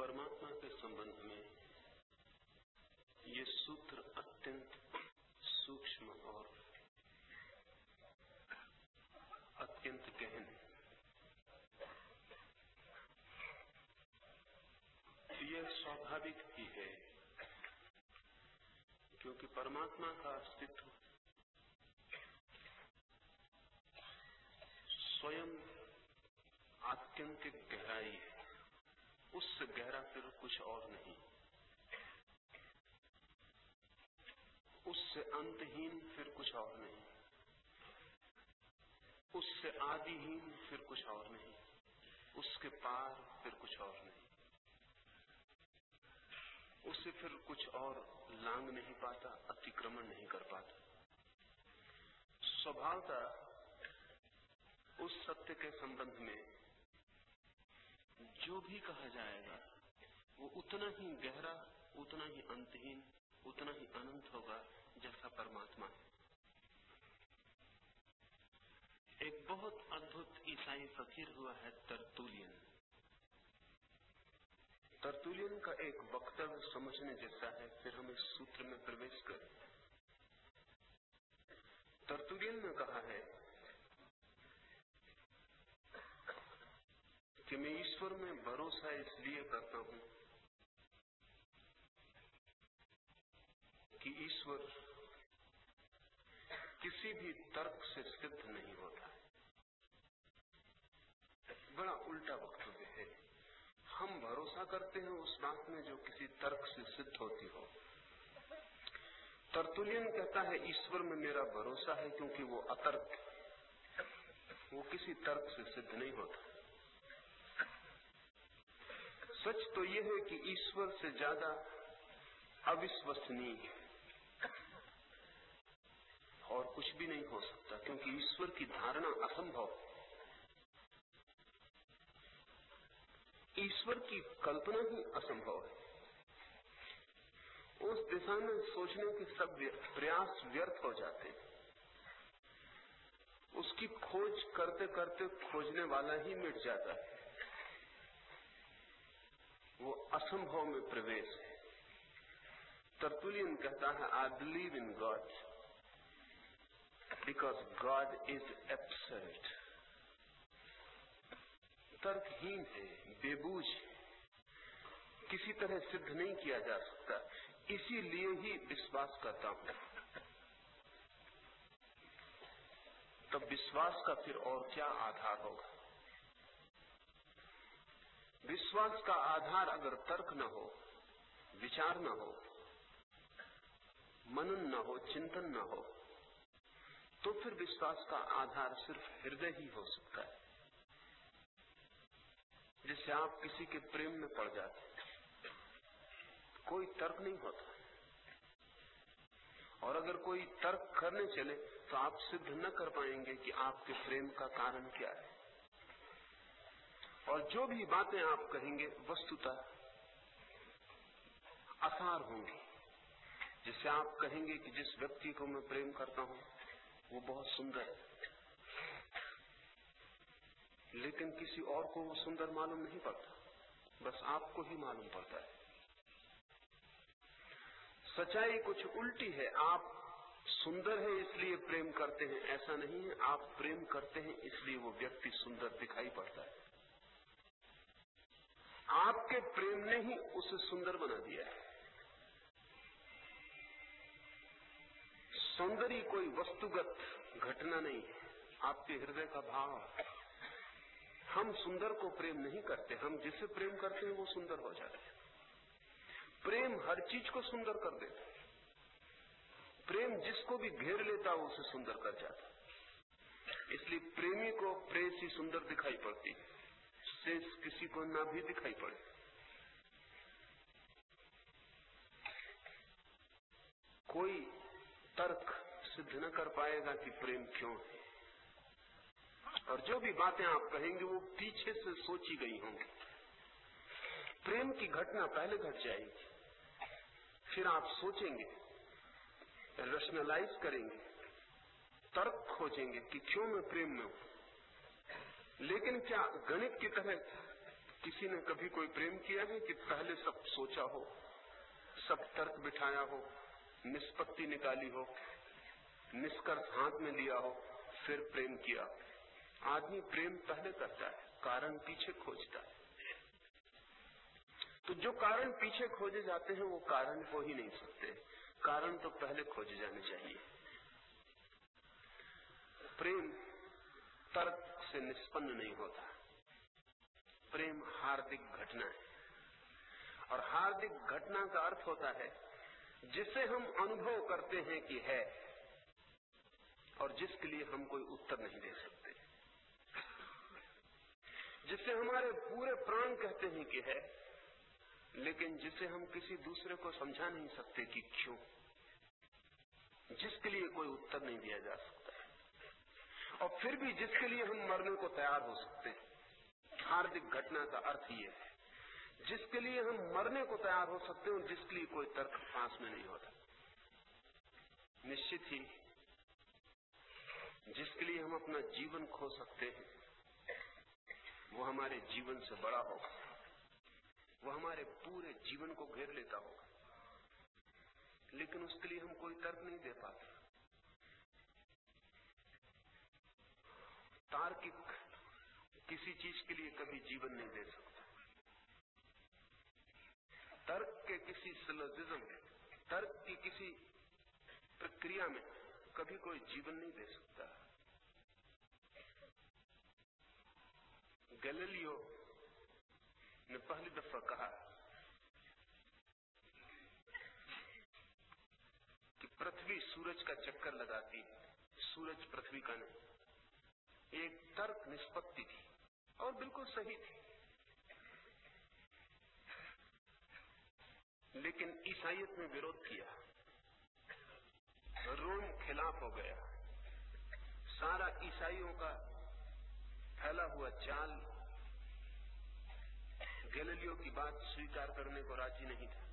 परमात्मा के संबंध में ये सूत्र अत्यंत सूक्ष्म और अत्यंत गहन यह स्वाभाविक ही है, क्योंकि परमात्मा का अस्तित्व स्वयं आत्यंतिक गहराई है। उससे गहरा फिर कुछ और नहीं। उससे अंतहीन फिर कुछ और नहीं। उससे आदिहीन फिर कुछ और नहीं। उसके पार फिर कुछ और नहीं। उसे फिर कुछ और लांग नहीं पाता, अतिक्रमण नहीं कर पाता। स्वभावता उस सत्य के संबंध में जो भी कहा जाएगा, वो उतना ही गहरा, उतना ही अंतहीन, उतना ही अनंत होगा जैसा परमात्मा है। एक बहुत अद्भुत ईसाई फकीर हुआ है तरतुलियन। तरतुलियन का एक वक्तव्य समझने जैसा है, फिर हम इस सूत्र में प्रवेश करें। तरतुलियन ने कहा है कि मैं ईश्वर में भरोसा इसलिए करता हूँ कि ईश्वर किसी भी तर्क से सिद्ध नहीं होता। बड़ा उल्टा वक्तव्य है। हम भरोसा करते हैं उस बात में जो किसी तर्क से सिद्ध होती हो। तरतुलियन कहता है, ईश्वर में मेरा भरोसा है क्योंकि वो अतर्क, वो किसी तर्क से सिद्ध नहीं होता। सच तो यह है कि ईश्वर से ज़्यादा अविश्वसनीय और कुछ भी नहीं हो सकता, क्योंकि ईश्वर की धारणा असंभव ईश्वर की कल्पना ही असंभव है। उस दिशा में सोचने के सब प्रयास व्यर्थ हो जाते हैं। उसकी खोज करते करते खोजने वाला ही मिट जाता है। वो असंभव में प्रवेश है। तरतुलियन कहता है I believe in God because God is absurd तर्कहीन है बेबूझ किसी तरह सिद्ध नहीं किया जा सकता। इसीलिए ही विश्वास करता हूँ। तब विश्वास का फिर और क्या आधार होगा? विश्वास का आधार अगर तर्क न हो, विचार न हो, मनन न हो, चिंतन न हो तो फिर विश्वास का आधार सिर्फ़ हृदय ही हो सकता है, जिससे आप किसी के प्रेम में पड़ जाते कोई तर्क नहीं होता। और अगर कोई तर्क करने चले तो आप सिद्ध न कर पाएँगे कि आपके प्रेम का कारण क्या है। और जो भी बातें आप कहेंगे, वस्तुतः असार होंगी। जिससे आप कहेंगे कि जिस व्यक्ति को मैं प्रेम करता हूँ, वो बहुत सुंदर है। लेकिन किसी और को वो सुंदर मालूम नहीं पड़ता। बस आपको ही मालूम पड़ता है। सच्चाई कुछ उल्टी है। आप सुंदर है, इसलिए प्रेम करते हैं। ऐसा नहीं है। आप प्रेम करते हैं, इसलिए वो व्यक्ति सुंदर दिखाई पड़ता है। आपके प्रेम ने ही उसे सुंदर बना दिया है। सौंदर्य कोई वस्तुगत घटना नहीं है। आपके हृदय का भाव। हम सुंदर को प्रेम नहीं करते। हम जिसे प्रेम करते हैं, वो सुंदर हो जाते हैं। प्रेम हर चीज़ को सुंदर कर देता है। प्रेम जिसको भी घेर लेता है, उसे सुंदर कर जाता है। इसलिए प्रेमी को प्रेसी सुंदर दिखाई पड़ती है। शेष किसी को ना भी दिखाई पड़े। कोई तर्क सिद्ध न कर पाएगा कि प्रेम क्यों है। और जो भी बातें आप कहेंगे, वो पीछे से सोची गई होंगी। प्रेम की घटना पहले घट जाएगी। फिर आप सोचेंगे रेशनलाइज करेंगे, तर्क खोजेंगे कि क्यों मैं प्रेम में हूँ। लेकिन क्या गणित की तरह किसी ने कभी कोई प्रेम किया है कि पहले सब सोचा हो, सब तर्क बिठाया हो, निष्पत्ति निकाली हो, निष्कर्ष हाथ में लिया हो, फिर प्रेम किया? आदमी प्रेम पहले करता है, कारण पीछे खोजता है। तो जो कारण पीछे खोजे जाते हैं, वो कारण हो ही नहीं सकते। कारण तो पहले खोजे जाने चाहिए। प्रेम, तर्क से निष्पन्न नहीं होता। प्रेम हार्दिक घटना है। और हार्दिक घटना का अर्थ होता है, जिसे हम अनुभव करते हैं कि है, और जिसके लिए हम कोई उत्तर नहीं दे सकते। जिसे हमारे पूरे प्राण कहते हैं कि है, लेकिन जिसे हम किसी दूसरे को समझा नहीं सकते कि क्यों, जिसके लिए कोई उत्तर नहीं दिया जा सकता। और फिर भी जिसके लिए हम मरने को तैयार हो सकते हैं। हार्दिक घटना का अर्थ ये है, जिसके लिए हम मरने को तैयार हो सकते हैं जिसके लिए कोई तर्क पास में नहीं होता। निश्चित ही जिसके लिए हम अपना जीवन खो सकते हैं, वो हमारे जीवन से बड़ा होगा। वो हमारे पूरे जीवन को घेर लेता होगा। लेकिन उसके लिए हम कोई तर्क नहीं दे पाते। तार्किक किसी चीज़ के लिए कभी जीवन नहीं दे सकता। तर्क के किसी सिलोजिज्म तर्क की किसी प्रक्रिया में कभी कोई जीवन नहीं दे सकता। गैलीलियो ने पहली दफ़ा कहा कि पृथ्वी सूरज का चक्कर लगाती, सूरज पृथ्वी का नहीं। एक तर्क निष्पत्ति थी और बिल्कुल सही थी। लेकिन ईसाइत ने विरोध किया। रोम खिलाफ हो गया। सारा ईसाइयों का फैला हुआ चाल गैलीलियो की बात स्वीकार करने को राज़ी नहीं था।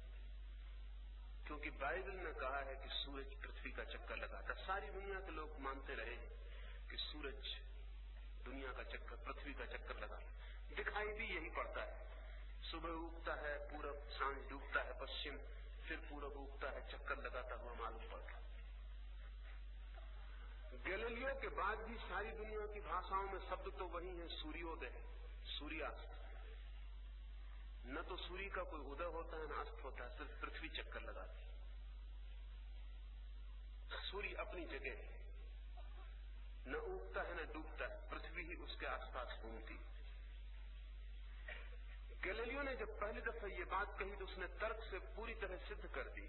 क्योंकि बाइबल ने कहा है कि सूरज पृथ्वी का चक्कर लगाता। सारी दुनिया के लोग मानते रहे कि सूरज दुनिया का चक्कर, पृथ्वी का चक्कर लगा। दिखाई भी यही पड़ता है। सुबह उगता है, पूरब साँझ डूबता है, पश्चिम फिर पूरब उगता है, चक्कर लगाता हुआ मालूम पड़ता गैलीलियो के बाद भी सारी दुनिया की भाषाओं में शब्द तो वही है, सूर्योदय, सूर्यास्त। न तो सूर्य का कोई उदय होता है, न अस्त होता है, सिर्फ़ पृथ्वी चक्कर लगाती सूर्य अपनी जगह है। न उगता है, न डूबता है, पृथ्वी ही उसके आसपास घूमती गैलीलियो ने जब पहली दफ़ा ये बात कही तो उसने तर्क से पूरी तरह सिद्ध कर दी।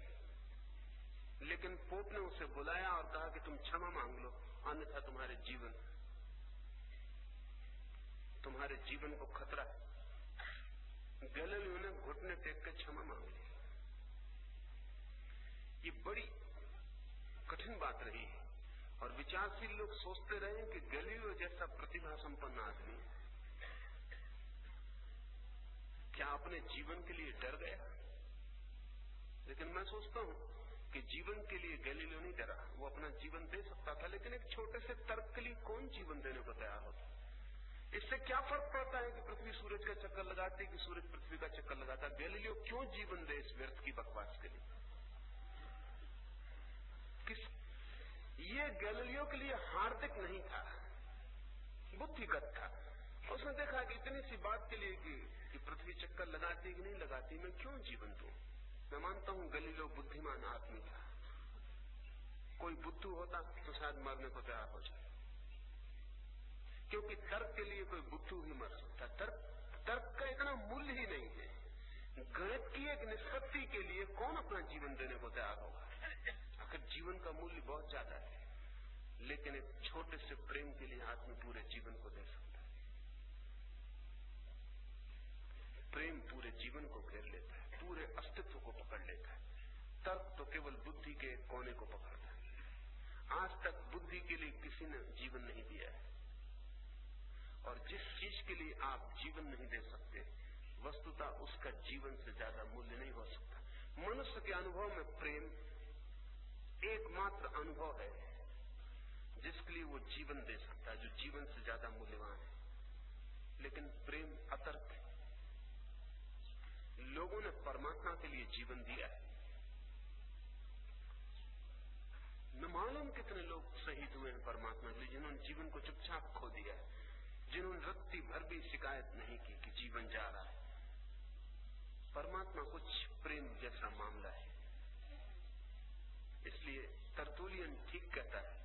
लेकिन पोप ने उसे बुलाया और कहा कि तुम क्षमा मांग लो, अन्यथा तुम्हारे जीवन तुम्हारे जीवन को खतरा है। गैलीलियो ने घुटने टेक कर क्षमा मांग ली। ये बड़ी कठिन बात रही। है और विचारशील लोग सोचते रहे कि गैलीलियो जैसा प्रतिभा संपन्न आदमी क्या अपने जीवन के लिए डर गया? लेकिन मैं सोचता हूँ कि जीवन के लिए गैलीलियो नहीं डरा। वो अपना जीवन दे सकता था, लेकिन एक छोटे से तर्क के लिए कौन जीवन देने को तैयार होता? इससे क्या फ़र्क पड़ता है कि पृथ्वी सूरज का चक्कर लगाती, कि सूरज पृथ्वी का चक्कर लगाता? गैलीलियो क्यों जीवन दे इस व्यर्थ की बकवास के लिए? किस ये गैलीलियो के लिए हार्दिक नहीं था। बुद्धिगत था। उसने देखा कि इतनी सी बात के लिए कि, कि पृथ्वी चक्कर लगाती कि नहीं लगाती मैं क्यों जीवन दू? मैं मानता हूँ गलीलो बुद्धिमान आदमी था। कोई बुद्धू होता तो शायद मरने को तैयार हो जाए। क्योंकि तर्क के लिए कोई बुद्धू ही मर सकता। तर्क तर्क का इतना मूल्य ही नहीं है। गणित की एक निष्पत्ति के लिए कौन अपना जीवन देने को तैयार होगा? आखिर जीवन का मूल्य बहुत ज़्यादा है, लेकिन एक छोटे से प्रेम के लिए आदमी पूरे जीवन को दे सकता है। प्रेम पूरे जीवन को घेर लेता है, पूरे अस्तित्व को पकड़ लेता है। तर्क तो केवल बुद्धि के कोने को पकड़ता है। आज तक बुद्धि के लिए किसी ने जीवन नहीं दिया है। और जिस चीज़ के लिए आप जीवन नहीं दे सकते, वस्तुता उसका जीवन से ज़्यादा मूल्य नहीं हो सकता। मनुष्य के अनुभव में प्रेम एकमात्र अनुभव है जिसके लिए वो जीवन दे सकता है, जो जीवन से ज़्यादा मूल्यवान है। लेकिन प्रेम अतर्क है। लोगों ने परमात्मा के लिए जीवन दिया है। न मालूम कितने लोग शहीद हुए हैं परमात्मा के लिए, जिन्होंने जीवन को चुपचाप खो दिया है, जिन्होंने रत्ती भर भी शिकायत नहीं की कि जीवन जा रहा है। परमात्मा कुछ प्रेम जैसा मामला है। इसलिए तरतुलियन ठीक कहता है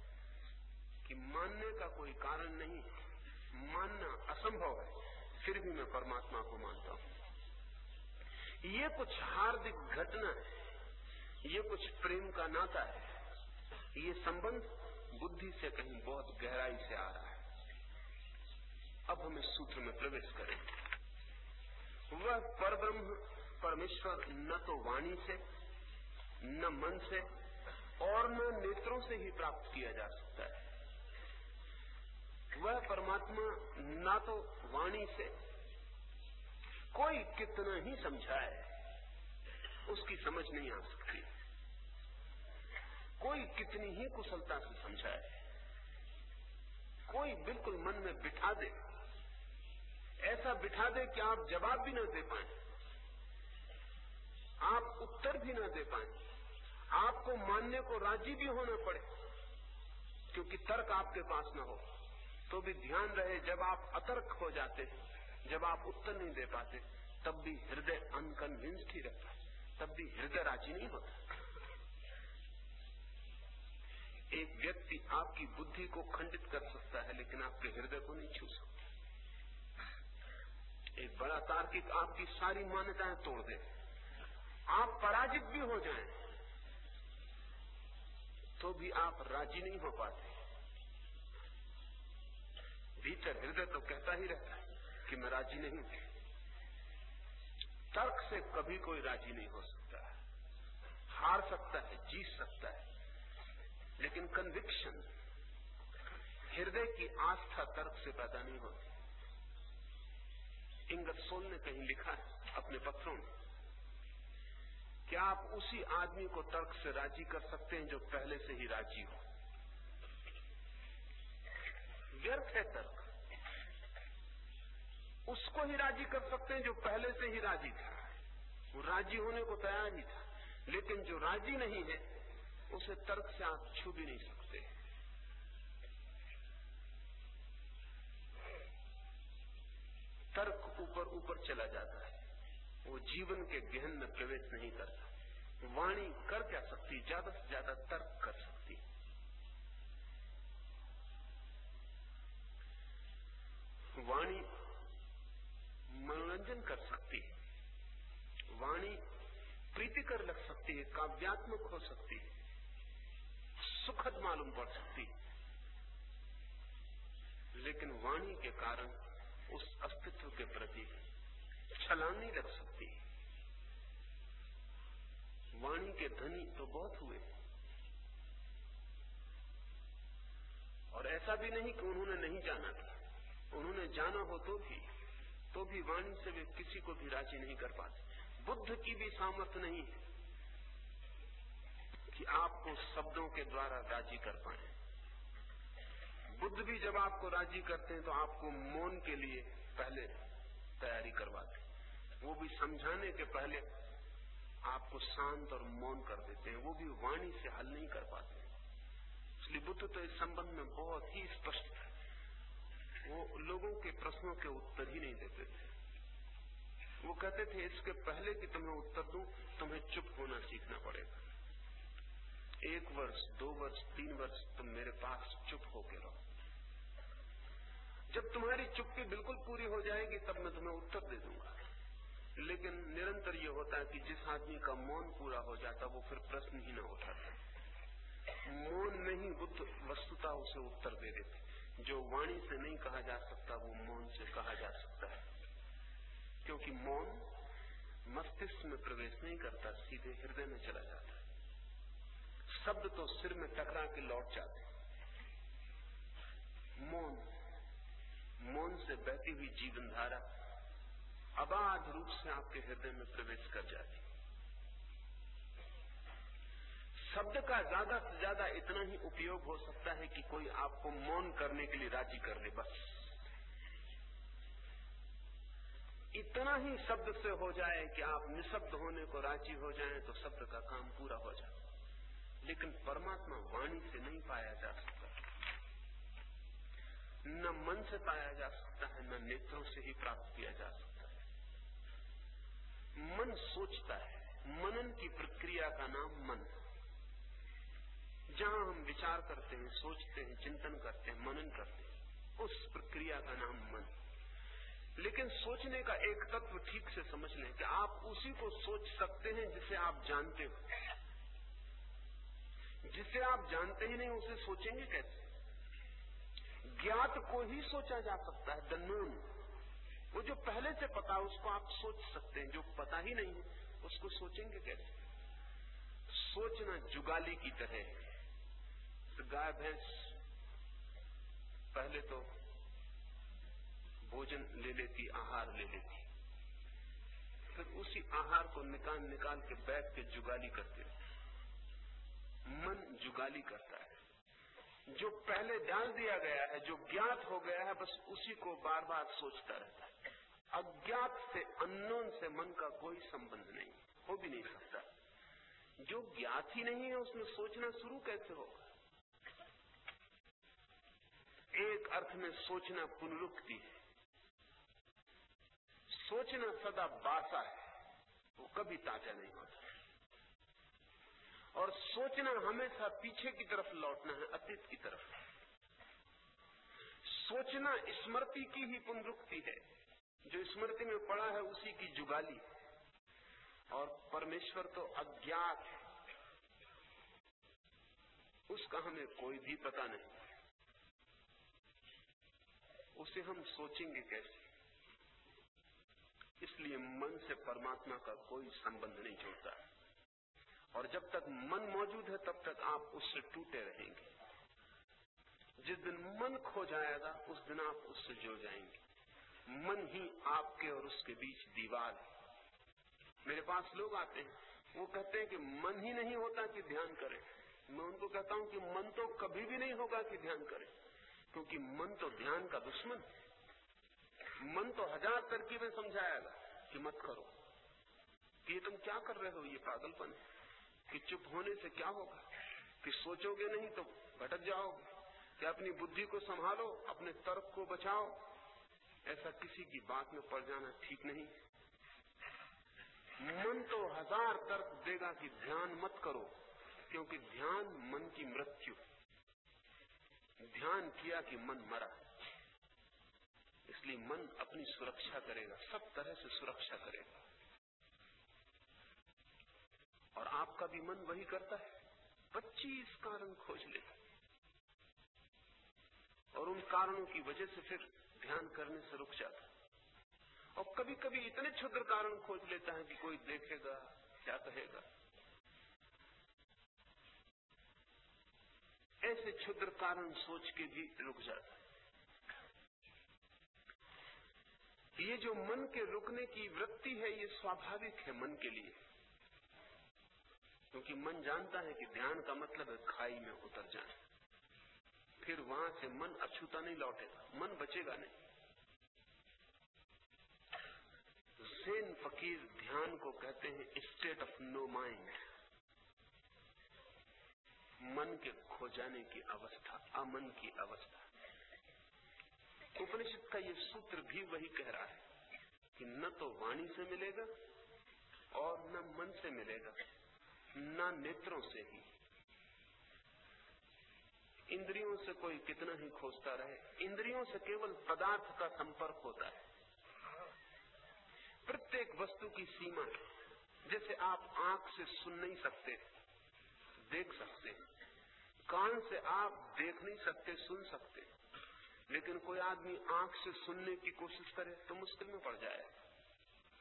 कि मानने का कोई कारण नहीं मानना असंभव है। फिर भी मैं परमात्मा को मानता हूँ। ये कुछ हार्दिक घटना है। ये कुछ प्रेम का नाता है। ये संबंध बुद्धि से कहीं बहुत गहराई से आ रहा है। अब हम इस सूत्र में प्रवेश करें। वह परब्रह्म परमेश्वर न तो वाणी से, न मन से और न नेत्रों से ही प्राप्त किया जा सकता है। वह परमात्मा ना तो वाणी से, कोई कितना ही समझाए, उसकी समझ नहीं आ सकती। कोई कितनी ही कुशलता से समझाए, कोई बिल्कुल मन में बिठा दे। ऐसा बिठा दे कि आप जवाब भी ना दे पाए, आप उत्तर भी ना दे पाए। आपको मानने को राज़ी भी होना पड़े, क्योंकि तर्क आपके पास न हो। तो भी ध्यान रहे, जब आप अतर्क हो जाते जब आप उत्तर नहीं दे पाते, तब भी हृदय अनकन्विंस्ड ही रहता है, तब भी हृदय राज़ी नहीं होता। एक व्यक्ति आपकी बुद्धि को खंडित कर सकता है, लेकिन आपके हृदय को नहीं छू सकता। एक बड़ा तार्किक आपकी सारी मान्यताएँ तोड़ दे। आप पराजित भी हो जाएँ। तो भी आप राज़ी नहीं हो पाते। भीतर हृदय तो कहता ही रहता है कि मैं राज़ी नहीं हूँ। तर्क से कभी कोई राज़ी नहीं हो सकता। हार सकता है, जीत सकता है। लेकिन कन्विक्शन हृदय की आस्था तर्क से पैदा नहीं होती। इंगत सोल ने कहीं लिखा है अपने पत्रों में। क्या आप उसी आदमी को तर्क से राज़ी कर सकते हैं जो पहले से ही राज़ी हो। व्यर्थ है तर्क। उसको ही राज़ी कर सकते हैं जो पहले से ही राज़ी था। वो राज़ी होने को तैयार ही था। लेकिन जो राज़ी नहीं है, उसे तर्क से आप छू भी नहीं सकते। तर्क ऊपर ऊपर चला जाता है। वो जीवन के गहन में प्रवेश नहीं करता। वाणी कर क्या सकती, ज़्यादा से ज़्यादा तर्क कर सकती। वाणी मनोरंजन कर सकती है वाणी प्रीतिकर लग सकती है काव्यात्मक हो सकती है सुखद मालूम पड़ सकती। है लेकिन वाणी के कारण उस अस्तित्व के प्रति छलांग नहीं लग सकती। वाणी के धनी तो बहुत हुए। और ऐसा भी नहीं कि उन्होंने नहीं जाना था। उन्होंने जाना हो तो भी तो भी वाणी से वे किसी को भी राज़ी नहीं कर पाते। बुद्ध की भी सामर्थ्य नहीं है कि आपको शब्दों के द्वारा राज़ी कर पाए। बुद्ध भी जब आपको राज़ी करते हैं तो आपको मौन के लिए पहले तैयारी करवाते वो भी समझाने के पहले आपको शांत और मौन कर देते हैं, वो भी वाणी से हल नहीं कर पाते इसलिए बुद्ध तो इस संबंध में बहुत ही स्पष्ट है। वो लोगों के प्रश्नों के उत्तर ही नहीं देते थे। वो कहते थे, इसके पहले कि तुम्हें उत्तर दू, तुम्हें चुप होना सीखना पड़ेगा। एक वर्ष, दो वर्ष, तीन वर्ष तुम मेरे पास चुप होके रहो। जब तुम्हारी चुप्पी बिल्कुल पूरी हो जाएगी, तब मैं तुम्हें उत्तर दे दूँगा। लेकिन निरंतर ये होता है कि जिस आदमी का मौन पूरा हो जाता, वो फिर प्रश्न ही न उठाता। मौन में ही बुद्ध वस्तुता उसे उत्तर दे देते जो वाणी से नहीं कहा जा सकता, वो मौन से कहा जा सकता है। क्योंकि मौन मस्तिष्क में प्रवेश नहीं करता, सीधे हृदय में चला जाता है। शब्द तो सिर में टकरा के लौट जाते मौन मौन से बहती हुई जीवन धारा अबाध रूप से आपके हृदय में प्रवेश कर जाती। शब्द का ज़्यादा से ज़्यादा इतना ही उपयोग हो सकता है कि कोई आपको मौन करने के लिए राज़ी कर ले, बस। इतना ही शब्द से हो जाए कि आप निशब्द होने को राज़ी हो जाएँ तो शब्द का काम पूरा हो जाए। लेकिन परमात्मा वाणी से नहीं पाया जा सकता। न मन से पाया जा सकता है, न नेत्रों से ही प्राप्त किया जा सकता। मन सोचता है। मनन की प्रक्रिया का नाम मन जहाँ हम विचार करते हैं, सोचते हैं, चिंतन करते हैं, मनन करते हैं, उस प्रक्रिया का नाम मन लेकिन सोचने का एक तत्व ठीक से समझ लें कि आप उसी को सोच सकते हैं जिसे आप जानते हो। जिसे आप जानते ही नहीं, उसे सोचेंगे कैसे? ज्ञात को ही सोचा जा सकता है, द नोन। वो जो पहले से पता, उसको आप सोच सकते हैं। जो पता ही नहीं, उसको सोचेंगे कैसे? सोचना जुगाली की तरह है। तो गाय, भैंस, पहले तो भोजन ले लेती, आहार ले लेती। फिर उसी आहार को निकाल निकाल के बैठ के जुगाली करते मन जुगाली करता है। जो पहले डाल दिया गया है, जो ज्ञात हो गया है, बस उसी को बार बार सोचता रहता है। अज्ञात से अननोन से मन का कोई संबंध नहीं, हो भी नहीं सकता। जो ज्ञात ही नहीं है, उसमें सोचना शुरू कैसे होगा? एक अर्थ में सोचना पुनरुक्ति है। सोचना सदा बासा है, वो कभी ताज़ा नहीं होता। और सोचना हमेशा पीछे की तरफ़ लौटना है, अतीत की तरफ़। सोचना स्मृति की ही पुनरुक्ति है। जो स्मृति में पड़ा है उसी की जुगाली और परमेश्वर तो अज्ञात है। उसका हमें कोई भी पता नहीं उसे हम सोचेंगे कैसे? इसलिए मन से परमात्मा का कोई संबंध नहीं जुड़ता और जब तक मन मौजूद है, तब तक आप उससे टूटे रहेंगे। जिस दिन मन खो जाएगा, उस दिन आप उससे जुड़ जाएँगे। मन ही आपके और उसके बीच दीवार है। मेरे पास लोग आते हैं, वो कहते हैं कि मन ही नहीं होता कि ध्यान करें। मैं उनको कहता हूँ कि मन तो कभी भी नहीं होगा कि ध्यान करें, क्योंकि मन तो ध्यान का दुश्मन है। मन तो हज़ार तरकीबें समझाएगा कि मत करो। कि ये तुम क्या कर रहे हो, ये पागलपन है। कि चुप होने से क्या होगा? कि सोचोगे नहीं तो भटक जाओगे। कि अपनी बुद्धि को संभालो, अपने तर्क को बचाओ ऐसा किसी की बात में पड़ जाना ठीक नहीं। मन तो हज़ार तर्क देगा कि ध्यान मत करो, क्योंकि ध्यान मन की मृत्यु। ध्यान किया कि मन मरा। इसलिए मन अपनी सुरक्षा करेगा, सब तरह से सुरक्षा करेगा। और आपका भी मन वही करता है। पच्चीस कारण खोज ले और उन कारणों की वजह से फिर ध्यान करने से रुक जाता और कभी कभी इतने क्षुद्र कारण खोज लेता है कि कोई देखेगा, क्या कहेगा। ऐसे क्षुद्र कारण सोच के भी रुक जाता है। ये जो मन के रुकने की वृत्ति है, ये स्वाभाविक है मन के लिए। क्योंकि मन जानता है कि ध्यान का मतलब है खाई में उतर जाना। फिर वहाँ से मन अछूता नहीं लौटेगा, मन बचेगा नहीं। जैन फकीर ध्यान को कहते हैं स्टेट ऑफ़ नो माइंड मन के खो जाने की अवस्था, अमन की अवस्था। उपनिषद का ये सूत्र भी वही कह रहा है कि न तो वाणी से मिलेगा और न मन से मिलेगा, न नेत्रों से ही। इंद्रियों से कोई कितना ही खोजता रहे, इंद्रियों से केवल पदार्थ का संपर्क होता है। प्रत्येक वस्तु की सीमा है, जैसे आप आँख से सुन नहीं सकते, देख सकते, कान से आप देख नहीं सकते, सुन सकते। लेकिन कोई आदमी आँख से सुनने की कोशिश करे तो मुश्किल में पड़ जाए।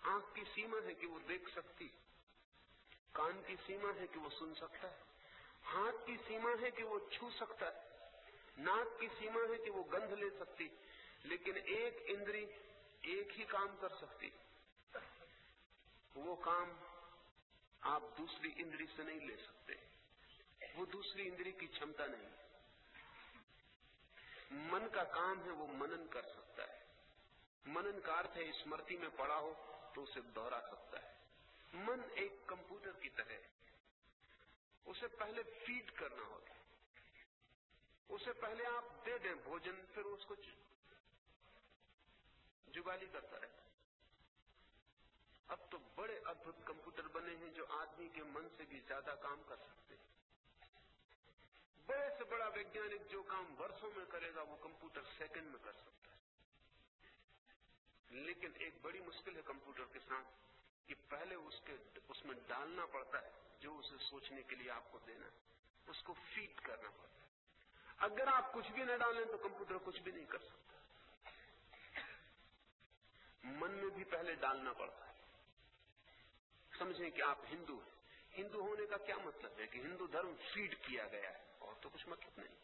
आँख की सीमा है कि वो देख सकती, कान की सीमा है कि वो सुन सकता है। हाथ की सीमा है कि वो छू सकता है, नाक की सीमा है कि वो गंध ले सकती, लेकिन एक इंद्री एक ही काम कर सकती। वो काम आप दूसरी इंद्री से नहीं ले सकते, वो दूसरी इंद्री की क्षमता नहीं। मन का काम है वो मनन कर सकता है। मनन का अर्थ है, स्मृति में पड़ा हो तो उसे दोहरा सकता है। मन एक कंप्यूटर की तरह है। उसे पहले फ़ीड करना होता है। उसे पहले आप दे दें भोजन, फिर उसको जुगाली करता रहता अब तो बड़े अद्भुत कंप्यूटर बने हैं जो आदमी के मन से भी ज़्यादा काम कर सकते हैं। बड़े से बड़ा वैज्ञानिक जो काम वर्षों में करेगा, वो कंप्यूटर सेकंड में कर सकता है। लेकिन एक बड़ी मुश्किल है कंप्यूटर के साथ कि पहले उसके, उसमें डालना पड़ता है, जो उसे सोचने के लिए आपको देना है। उसको फ़ीड करना पड़ता है। अगर आप कुछ भी न डालें तो कंप्यूटर कुछ भी नहीं कर सकता। मन में भी पहले डालना पड़ता है। समझें कि आप हिंदू हैं। हिंदू होने का क्या मतलब है कि हिंदू धर्म फ़ीड किया गया है? और तो कुछ मतलब नहीं।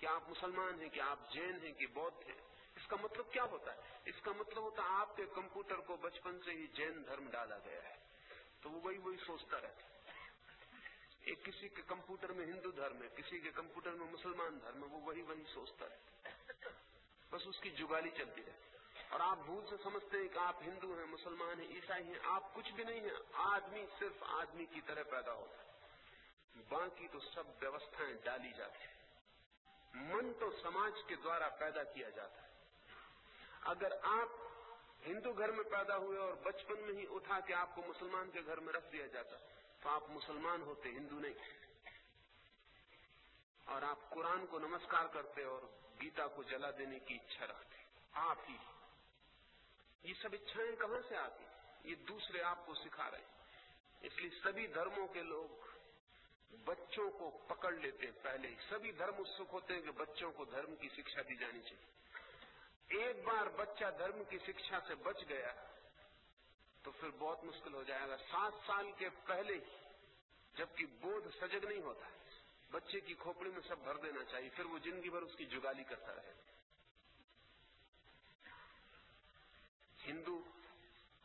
क्या आप मुसलमान हैं कि आप जैन हैं, कि बौद्ध हैं? इसका मतलब क्या होता है? इसका मतलब होता है आपके कंप्यूटर को बचपन से ही जैन धर्म डाला गया है। तो वो वही वही सोचता रहता है। एक किसी के कंप्यूटर में हिंदू धर्म है, किसी के कंप्यूटर में मुसलमान धर्म है, वो वही वही सोचता रहता है। बस उसकी जुगाली चलती रहती और आप भूल से समझते हैं कि आप हिंदू हैं, मुसलमान हैं, ईसाई हैं, आप कुछ भी नहीं है, आदमी सिर्फ़ आदमी की तरह पैदा होता है। बाकी तो सब व्यवस्थाएँ डाली जाती है। मन तो समाज के द्वारा पैदा किया जाता है। अगर आप हिंदू घर में पैदा हुए और बचपन में ही उठा के आपको मुसलमान के घर में रख दिया जाता तो आप मुसलमान होते, हिंदू नहीं। और आप कुरान को नमस्कार करते और गीता को जला देने की इच्छा रखते। आप ही। ये सब इच्छाएँ कहाँ से आती? ये दूसरे आपको सिखा रहे इसलिए सभी धर्मों के लोग बच्चों को पकड़ लेते हैं पहले ही। सभी धर्म उत्सुक होते हैं कि बच्चों को धर्म की शिक्षा दी जानी चाहिए। एक बार बच्चा धर्म की शिक्षा से बच गया तो फिर बहुत मुश्किल हो जाएगा। सात साल के पहले ही, जबकि बोध सजग नहीं होता, बच्चे की खोपड़ी में सब भर देना चाहिए, फिर वो ज़िंदगी भर उसकी जुगाली करता रहे। हिंदू,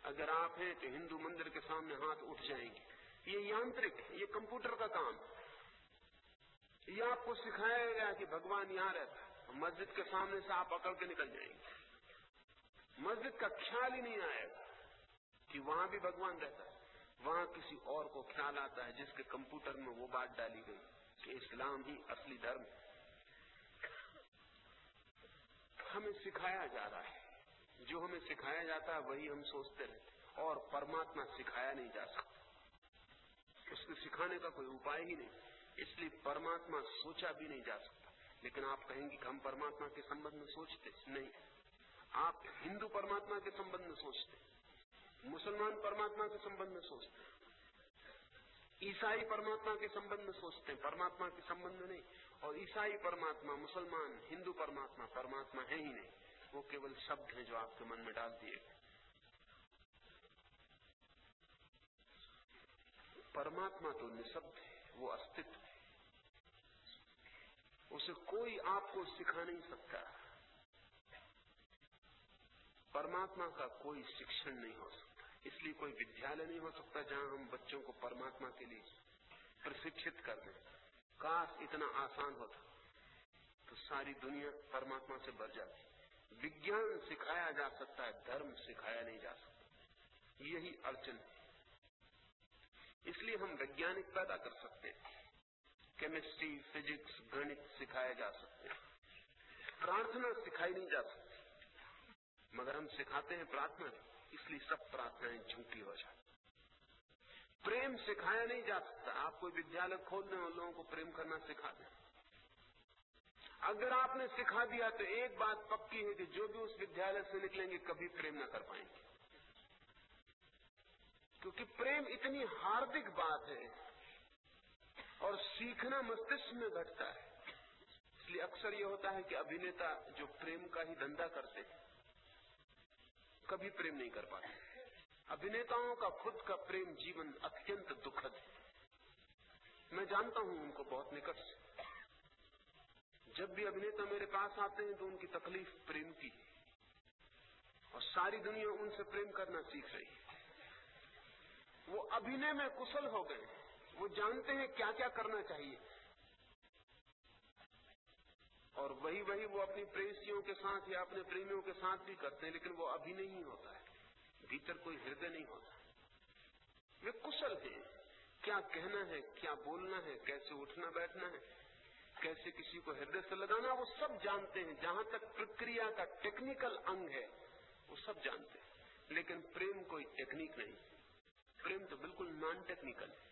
अगर आप हैं तो हिंदू मंदिर के सामने हाथ उठ जाएँगे। ये यांत्रिक ये कंप्यूटर का काम। ये आपको सिखाया गया कि भगवान यहाँ रहता मस्जिद के सामने से आप अकड़ के निकल जाएँगे। मस्जिद का ख्याल ही नहीं आएगा कि वहाँ भी भगवान रहता है। वहाँ किसी और को ख्याल आता है जिसके कंप्यूटर में वो बात डाली गई कि इस्लाम ही असली धर्म है। हमें सिखाया जा रहा है। जो हमें सिखाया जाता है, वही हम सोचते रहते और परमात्मा सिखाया नहीं जा सकता। उसको सिखाने का कोई उपाय ही नहीं। इसलिए परमात्मा सोचा भी नहीं जा सकता। लेकिन आप कहेंगे कि हम परमात्मा के संबंध में सोचते नहीं। आप हिंदू परमात्मा के संबंध में सोचते। मुसलमान परमात्मा के संबंध में सोचते। ईसाई परमात्मा के संबंध में सोचते। हैं परमात्मा के संबंध में नहीं। और ईसाई परमात्मा, मुसलमान, हिंदू परमात्मा परमात्मा है ही नहीं। वो केवल शब्द हैं जो आपके मन में डाल दिए। परमात्मा तो निशब्द है, वो अस्तित्व उसे कोई आपको सिखा नहीं सकता। परमात्मा का कोई शिक्षण नहीं हो सकता। इसलिए कोई विद्यालय नहीं हो सकता जहाँ हम बच्चों को परमात्मा के लिए प्रशिक्षित कर दें। काश इतना आसान होता तो सारी दुनिया परमात्मा से भर जाती। विज्ञान सिखाया जा सकता है, धर्म सिखाया नहीं जा सकता। यही अड़चन इसलिए हम वैज्ञानिक पैदा कर सकते हैं। केमिस्ट्री फिजिक्स गणित सिखाए जा सकते हैं। प्रार्थना सिखाई नहीं जा सकती। मगर हम सिखाते हैं प्रार्थना, इसलिए सब प्रार्थनाएँ झूठी हो जाती प्रेम सिखाया नहीं जा सकता। आप कोई विद्यालय खोल दें और लोगों को प्रेम करना सिखा दें। अगर आपने सिखा दिया तो एक बात पक्की है कि जो भी उस विद्यालय से निकलेंगे, कभी प्रेम न कर पाएँगे। क्योंकि प्रेम इतनी हार्दिक बात है और सीखना मस्तिष्क में घटता है। इसलिए अक्सर यह होता है कि अभिनेता जो प्रेम का ही धंधा करते हैं, कभी प्रेम नहीं कर पाते। अभिनेताओं का खुद का प्रेम जीवन अत्यंत दुखद है। मैं जानता हूँ उनको बहुत निकट से। जब भी अभिनेता मेरे पास आते हैं तो उनकी तकलीफ़ प्रेम की और सारी दुनिया उनसे प्रेम करना सीख रही है। वो अभिनय में कुशल हो गए वो जानते हैं क्या क्या करना चाहिए। और वही वही वो अपनी प्रेसियों के साथ या अपने प्रेमियों के साथ भी करते हैं, लेकिन वो अभी नहीं होता है। भीतर कोई हृदय नहीं होता। वे कुशल हैं। क्या कहना है, क्या बोलना है, कैसे उठना बैठना है, कैसे किसी को हृदय से लगाना, वो सब जानते हैं। जहाँ तक प्रक्रिया का टेक्निकल अंग है, वो सब जानते हैं। लेकिन प्रेम कोई टेक्निक नहीं। प्रेम तो बिल्कुल नॉन टेक्निकल है।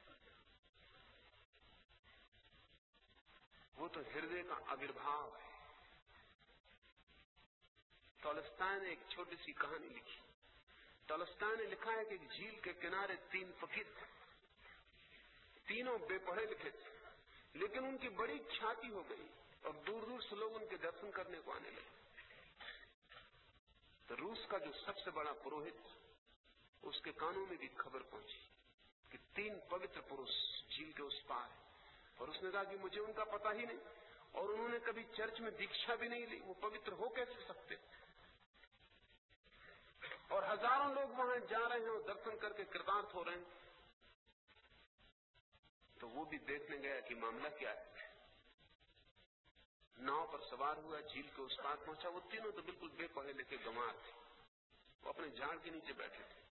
वो तो हृदय का आविर्भाव है। टॉलस्टाय ने एक छोटी सी कहानी लिखी। टॉलस्टाय ने लिखा है कि झील के किनारे तीन फकीर थे। तीनों बेपढ़े लिखे थे, लेकिन उनकी बड़ी ख्याति हो गई और दूर दूर से लोग उनके दर्शन करने को आने लगे। तो रूस का जो सबसे बड़ा पुरोहित उसके कानों में भी खबर पहुँची कि तीन पवित्र पुरुष झील के उस पार है। और उसने कहा कि मुझे उनका पता ही नहीं, और उन्होंने कभी चर्च में दीक्षा भी नहीं ली। वो पवित्र हो कैसे सकते? और हज़ारों लोग वहाँ जा रहे हैं और दर्शन करके कृतार्थ हो रहे हैं। तो वो भी देखने गया कि मामला क्या है। नाव पर सवार हुआ, झील के उस पार पहुँचा। वो तीनों तो बिल्कुल बेपढ़े लेके गंवार थे। वो अपने झाड़ के नीचे बैठे थे।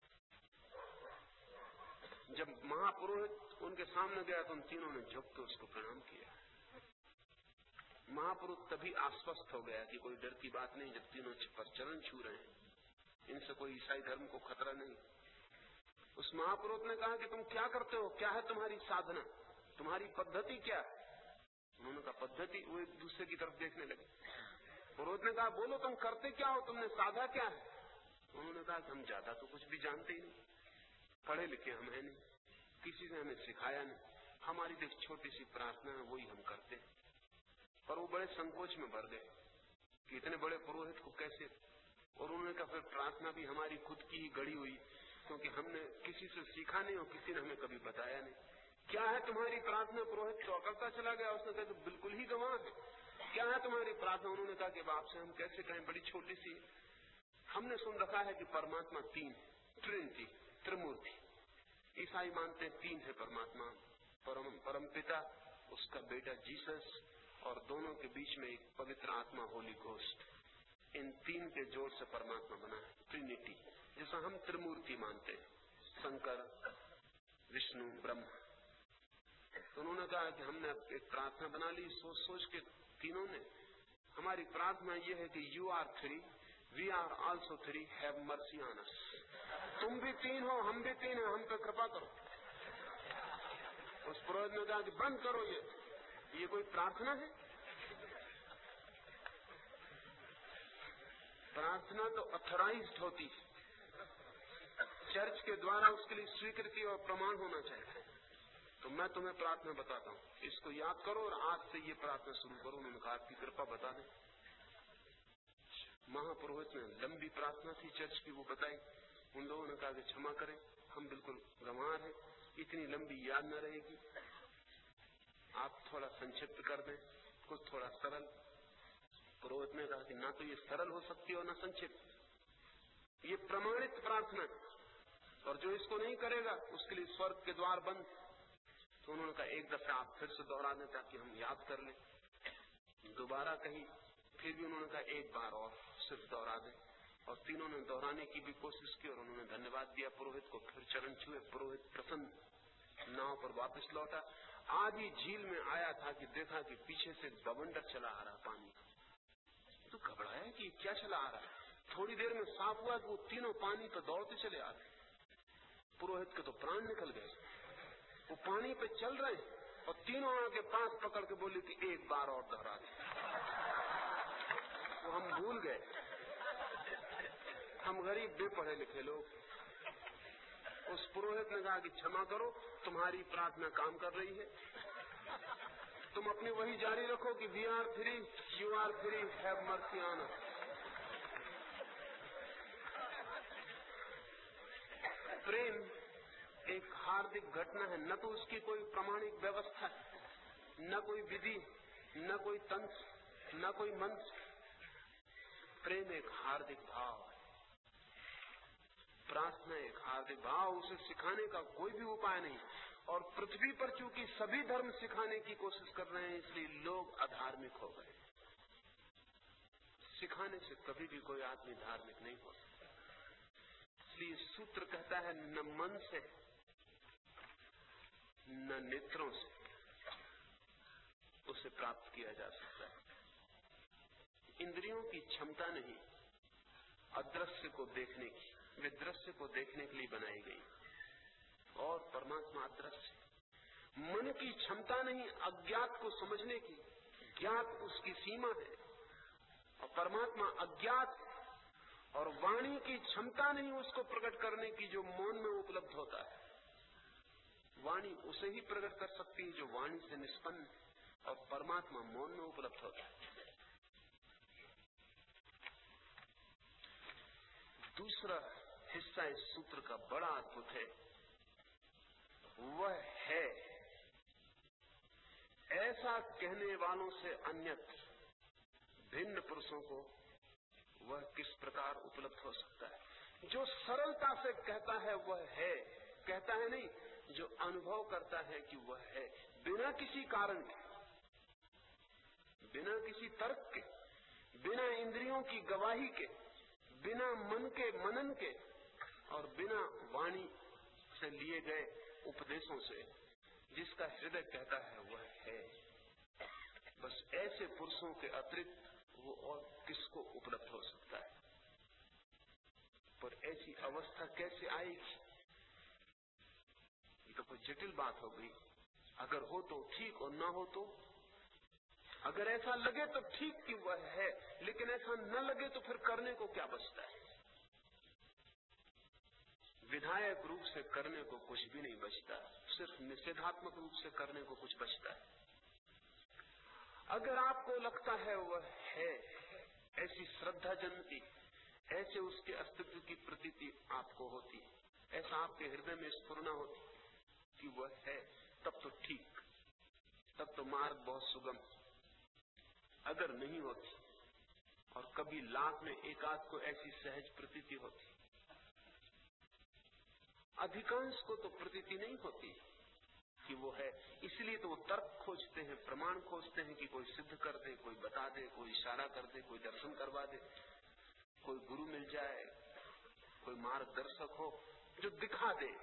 जब महापुरोहित उनके सामने गया तो उन तीनों ने झुक के उसको प्रणाम किया। महापुरुष तभी आश्वस्त हो गया कि कोई डर की बात नहीं, जब तीनों पर चरण छू रहे हैं। इनसे कोई ईसाई धर्म को खतरा नहीं। उस महापुरुष ने कहा कि तुम क्या करते हो? क्या है तुम्हारी साधना? तुम्हारी पद्धति क्या? उन्होंने कहा, पद्धति? वो एक दूसरे की तरफ़ देखने लगे। पुरोहित ने कहा, बोलो, तुम करते क्या हो? तुमने साधा क्या है? उन्होंने कहा कि हम ज़्यादा तो कुछ भी जानते ही नहीं। पढ़े लिखे हम है नहीं। किसी ने हमें सिखाया नहीं। हमारी एक छोटी सी प्रार्थना है, वही हम करते हैं। पर वो बड़े संकोच में भर गए कि इतने बड़े पुरोहित को कैसे? और उन्होंने कहा, फिर प्रार्थना भी हमारी खुद की ही गड़ी हुई, क्योंकि हमने किसी से सीखा नहीं और किसी ने हमें कभी बताया नहीं। क्या है तुम्हारी प्रार्थना? पुरोहित चौकता चला गया। उसने कहा तो बिल्कुल ही गवाह है। क्या है तुम्हारी प्रार्थना? उन्होंने कहा कि बाप से, हम कैसे कहें? बड़ी छोटी सी हमने सुन रखा है कि परमात्मा तीन ट्रिनिटी त्रिमूर्ति ईसाई मानते तीन है परमात्मा। परम परम पिता, उसका बेटा जीसस, और दोनों के बीच में एक पवित्र आत्मा, होली घोस्ट इन तीन के ज़ोर से परमात्मा बना है ट्रिनिटी जैसा हम त्रिमूर्ति मानते शंकर, विष्णु, ब्रह्मा। तो उन्होंने कहा कि हमने एक प्रार्थना बना ली, सोच सोच के तीनों ने। हमारी प्रार्थना ये है कि you are three we are also three have mercy on us तुम भी तीन हो, हम भी तीन है, हम पे कृपा करो। उस पुरोहित ने कहा कि बंद करो ये। ये कोई प्रार्थना है? प्रार्थना तो अथोराइज्ड होती है। चर्च के द्वारा उसके लिए स्वीकृति और प्रमाण होना चाहिए। तो मैं तुम्हें प्रार्थना बताता हूँ। इसको याद करो और आज से ये प्रार्थना शुरू करो। उन्होंने कहा, आपकी कृपा बता दें। महापुरोहित ने लंबी प्रार्थना थी चर्च की, वो बताई। उन लोगों ने कहा कि क्षमा करें, हम बिल्कुल गंवार हैं, इतनी लंबी याद न रहेगी। आप थोड़ा संक्षिप्त कर दें कुछ थोड़ा सरल। पुरोहित ने कहा कि ना तो ये सरल हो सकती है और ना संक्षिप्त। ये प्रमाणित प्रार्थना और जो इसको नहीं करेगा, उसके लिए स्वर्ग के द्वार बंद। तो उन्होंने कहा, एक दफ़ा आप फिर से दोहरा दें ताकि हम याद कर लें। दोबारा कही, फिर भी उन्होंने कहा, एक बार और सिर्फ़ दोहरा दें। और तीनों ने दोहराने की भी कोशिश की और उन्होंने धन्यवाद दिया। पुरोहित को फिर चरण छुए। पुरोहित प्रसन्न नाव पर वापस लौटा। ही झील में आया था कि देखा कि पीछे से बवंडर चला आ रहा पानी। तो घबराया कि क्या चला आ रहा थोड़ी देर में साफ़ हुआ कि वो तीनों पानी पर दौड़ते चले आ रहे पुरोहित के तो प्राण निकल गए। वो पानी पे चल रहे और तीनों आके पास पकड़ के बोले कि एक बार और दोहरा दे। तो हम भूल गए। हम गरीब बेपढ़े लिखे लोग। उस पुरोहित ने कहा कि क्षमा करो, तुम्हारी प्रार्थना काम कर रही है। तुम अपनी वही जारी रखो कि we are free you are free have mercy on प्रेम एक हार्दिक घटना है, न तो उसकी कोई प्रमाणिक व्यवस्था है न कोई विधि, न कोई तंत्र, न कोई मंत्र। प्रेम एक हार्दिक भाव है। प्रार्थना एक हार्दिक भाव उसे सिखाने का कोई भी उपाय नहीं। और पृथ्वी पर चूँकि सभी धर्म सिखाने की कोशिश कर रहे हैं, इसलिए लोग अधार्मिक हो गए। सिखाने से कभी भी कोई आदमी धार्मिक नहीं हो सकता। इसलिए सूत्र कहता है, न मन से, न नेत्रों से उसे प्राप्त किया जा सकता है। इंद्रियों की क्षमता नहीं, अदृश्य को देखने की। वे दृश्य को देखने के लिए बनाई गई। और परमात्मा अदृश्य मन की क्षमता नहीं, अज्ञात को समझने की ज्ञात उसकी सीमा है। और परमात्मा अज्ञात और वाणी की क्षमता नहीं, उसको प्रकट करने की जो मौन में उपलब्ध होता है। वाणी उसे ही प्रकट कर सकती है जो वाणी से निष्पन्न और परमात्मा मौन में उपलब्ध होता है। दूसरा हिस्सा इस सूत्र का बड़ा अद्भुत है। वह है। ऐसा कहने वालों से अन्यत्र भिन्न पुरुषों को वह किस प्रकार उपलब्ध हो सकता है? जो सरलता से कहता है वह है, कहता है नहीं, जो अनुभव करता है कि वह है, बिना किसी कारण के, बिना किसी तर्क के, बिना इंद्रियों की गवाही के, बिना मन के, मनन के और बिना वाणी से लिए गए उपदेशों से जिसका हृदय कहता है, वह है। बस ऐसे पुरुषों के अतिरिक्त वो और किसको उपलब्ध हो सकता है? पर ऐसी अवस्था कैसे आएगी? ये तो कोई जटिल बात हो गई। अगर हो तो ठीक और ना हो तो? अगर ऐसा लगे तो ठीक कि वह है, लेकिन ऐसा न लगे तो फिर करने को क्या बचता है? विधायक रूप से करने को कुछ भी नहीं बचता। सिर्फ़ निषेधात्मक रूप से करने को कुछ बचता है। अगर आपको लगता है वह है, ऐसी श्रद्धा जनती, ऐसे उसके अस्तित्व की प्रतीति आपको होती ऐसा आपके हृदय में स्फुरना होती कि वह है, तब तो ठीक, तब तो मार्ग बहुत सुगम अगर नहीं होती, और कभी लाख में एकाध को ऐसी सहज प्रतीति होती अधिकांश को तो प्रतीति नहीं होती कि वो है। इसलिए तो वो तर्क खोजते हैं, प्रमाण खोजते हैं कि कोई सिद्ध कर दे, कोई बता दे, कोई इशारा कर दे, कोई दर्शन करवा दे, कोई गुरु मिल जाए, कोई मार्गदर्शक हो, जो दिखा दे।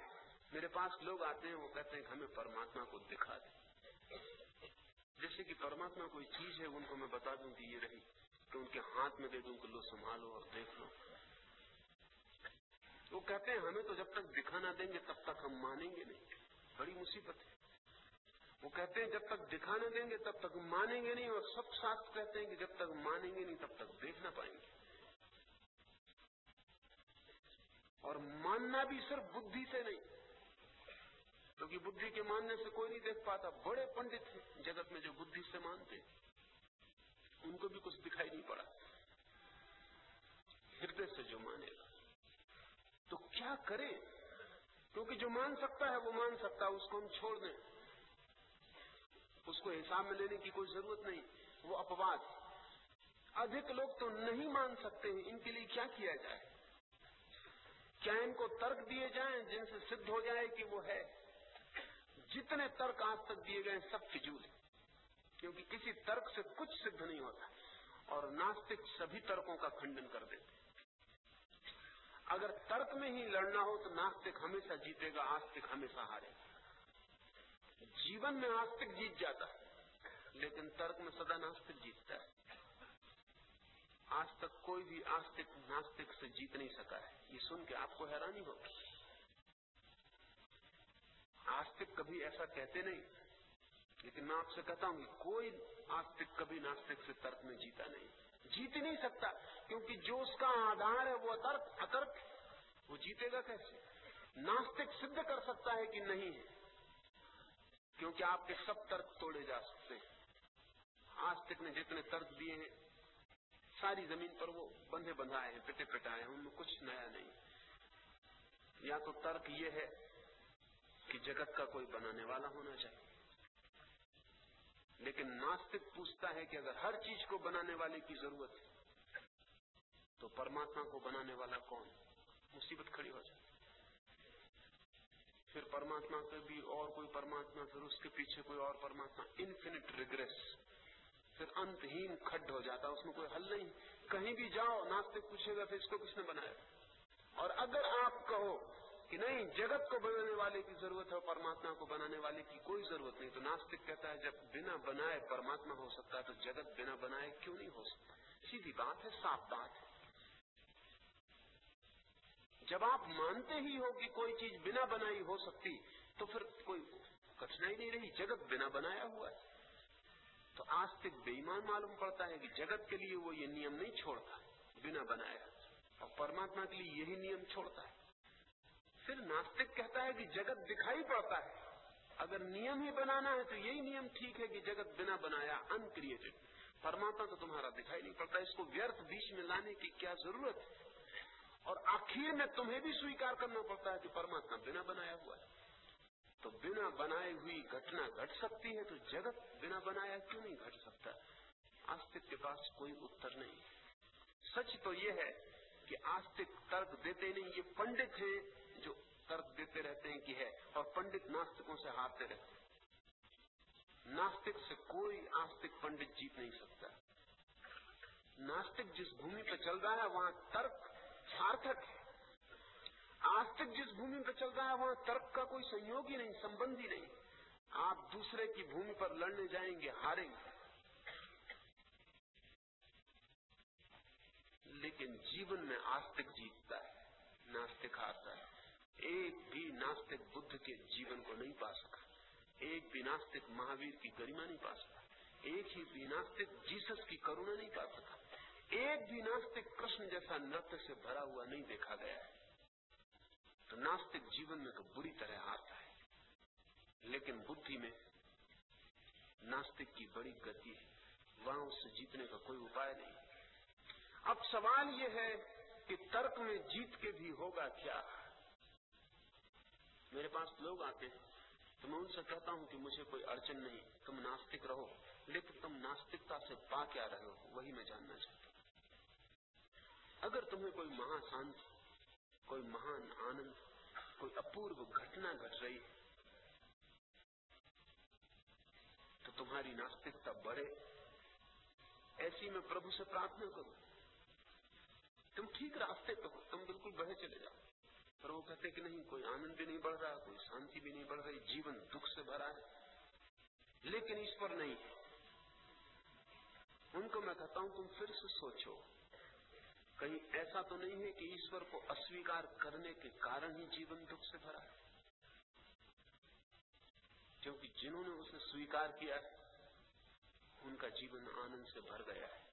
मेरे पास लोग आते हैं, वो कहते हैं हमें परमात्मा को दिखा दे। जैसे कि परमात्मा कोई चीज़ है, उनको मैं बता दूँ कि ये रही तो उनके हाथ में दे दूँ कि लो, संभालो और देख लो। वो कहते हैं, हमें तो जब तक दिखा ना देंगे, तब तक हम मानेंगे नहीं। बड़ी मुसीबत है। वो कहते हैं, जब तक दिखा न देंगे, तब तक मानेंगे नहीं। और सब साथ कहते हैं कि जब तक मानेंगे नहीं, तब तक देख ना पाएँगे। और मानना भी सिर्फ़ बुद्धि से नहीं, क्योंकि तो बुद्धि के मानने से कोई नहीं देख पाता। बड़े पंडित हैं, जगत में जो बुद्धि से मानते उनको भी कुछ दिखाई नहीं पड़ा। हृदय से जो मानेगा। तो क्या करें? क्योंकि जो मान सकता है, वो मान सकता है, उसको हम छोड़ दें। उसको हिसाब में लेने की कोई ज़रूरत नहीं। वो अपवाद अधिक लोग तो नहीं मान सकते हैं, इनके लिए क्या किया जाए? क्या इनको तर्क दिए जाएँ, जिनसे सिद्ध हो जाए कि वो है? जितने तर्क आज तक दिए गए सब फिजूल है। क्योंकि किसी तर्क से कुछ सिद्ध नहीं होता। और नास्तिक सभी तर्कों का खंडन कर देते अगर तर्क में ही लड़ना हो तो नास्तिक हमेशा जीतेगा, आस्तिक हमेशा हारेगा। जीवन में आस्तिक जीत जाता है, लेकिन तर्क में सदा नास्तिक जीतता है। आज तक कोई भी आस्तिक नास्तिक से जीत नहीं सका है। ये सुन के आपको हैरानी होगी। आस्तिक कभी ऐसा कहते नहीं, लेकिन मैं आपसे कहता हूँ कोई आस्तिक कभी नास्तिक से तर्क में जीता नहीं। जीत नहीं सकता, क्योंकि जो उसका आधार है, वो अतर्क अतर्क, वो जीतेगा कैसे? नास्तिक सिद्ध कर सकता है कि नहीं है, क्योंकि आपके सब तर्क तोड़े जा सकते हैं। आस्तिक ने जितने तर्क दिए हैं, सारी ज़मीन पर वो बंधे बंधाए हैं, पिटे पिटाए हैं, उनमें कुछ नया नहीं। या तो तर्क ये है कि जगत का कोई बनाने वाला होना चाहिए। लेकिन नास्तिक पूछता है कि अगर हर चीज़ को बनाने वाले की ज़रूरत है तो परमात्मा को बनाने वाला कौन? मुसीबत खड़ी हो जाती फिर परमात्मा के भी और कोई परमात्मा, फिर उसके पीछे कोई और परमात्मा इन्फिनिट रिग्रेस फिर अंतहीन खड्ड हो जाता है, उसमें कोई हल नहीं। कहीं भी जाओ, नास्तिक पूछेगा, फिर इसको किसने बनाया? और अगर आप कहो कि नहीं, जगत को बनाने वाले की ज़रूरत है परमात्मा को बनाने वाले की कोई ज़रूरत नहीं। तो नास्तिक कहता है, जब बिना बनाए परमात्मा हो सकता है तो जगत बिना बनाए क्यों नहीं हो सकता? सीधी बात है, साफ़ बात है। जब आप मानते ही हो कि कोई चीज़ बिना बनाई हो सकती तो फिर कोई कठिनाई नहीं रही, जगत बिना बनाया हुआ है। तो आस्तिक बेईमान मालूम पड़ता है कि जगत के लिए वो ये नियम नहीं छोड़ता, बिना बनाया और परमात्मा के लिए यही नियम छोड़ता है। फिर नास्तिक कहता है कि जगत दिखाई पड़ता है। अगर नियम ही बनाना है तो यही नियम ठीक है कि जगत बिना बनाया अनक्रिएटेड परमात्मा तो तुम्हारा दिखाई नहीं पड़ता। इसको व्यर्थ बीच में लाने की क्या ज़रूरत है? और आखिर में तुम्हें भी स्वीकार करना पड़ता है कि परमात्मा बिना बनाया हुआ है। तो बिना बनाए हुई घटना घट सकती है तो जगत बिना बनाया क्यों नहीं घट सकता? आस्तिक के पास कोई उत्तर नहीं। सच तो ये है कि आस्तिक तर्क देते नहीं, ये पंडित हैं तर्क देते रहते हैं कि है, और पंडित नास्तिकों से हारते रहते हैं। नास्तिक से कोई आस्तिक पंडित जीत नहीं सकता। नास्तिक जिस भूमि पर चल रहा है, वहाँ तर्क सार्थक है। आस्तिक जिस भूमि पर चल रहा है, वहाँ तर्क का कोई संयोग ही नहीं, संबंध ही नहीं। आप दूसरे की भूमि पर लड़ने जाएँगे, हारेंगे। लेकिन जीवन में आस्तिक जीतता है, नास्तिक हारता है। एक भी नास्तिक बुद्ध के जीवन को नहीं पा सका। एक भी नास्तिक महावीर की गरिमा नहीं पा सका। एक ही भी नास्तिक जीसस की करुणा नहीं पा सका। एक भी नास्तिक कृष्ण जैसा नृत्य से भरा हुआ नहीं देखा गया है। तो नास्तिक जीवन में तो बुरी तरह हारता है। लेकिन बुद्धि में नास्तिक की बड़ी गति है। वहाँ उससे जीतने का कोई उपाय नहीं। अब सवाल यह है कि तर्क में जीत के भी होगा क्या? मेरे पास लोग आते हैं तो मैं उनसे कहता हूँ कि मुझे कोई अड़चन नहीं, तुम नास्तिक रहो, लेकिन तुम नास्तिकता से पा क्या रहे हो, वही मैं जानना चाहता हूँ। अगर तुम्हें कोई महाशांति कोई महान आनंद, कोई अपूर्व घटना घट रही तो तुम्हारी नास्तिकता बढ़े। ऐसी मैं प्रभु से प्रार्थना करूँ। तुम ठीक रास्ते पे हो, तुम बिल्कुल बहे चले जाओ। पर वो कहते कि नहीं, कोई आनंद भी नहीं बढ़ रहा, कोई शांति भी नहीं बढ़ रही, जीवन दुख से भरा है। लेकिन ईश्वर नहीं उनको मैं कहता हूँ, तुम फिर से सोचो, कहीं ऐसा तो नहीं है कि ईश्वर को अस्वीकार करने के कारण ही जीवन दुख से भरा है। क्योंकि जिन्होंने उसे स्वीकार किया उनका जीवन आनंद से भर गया है।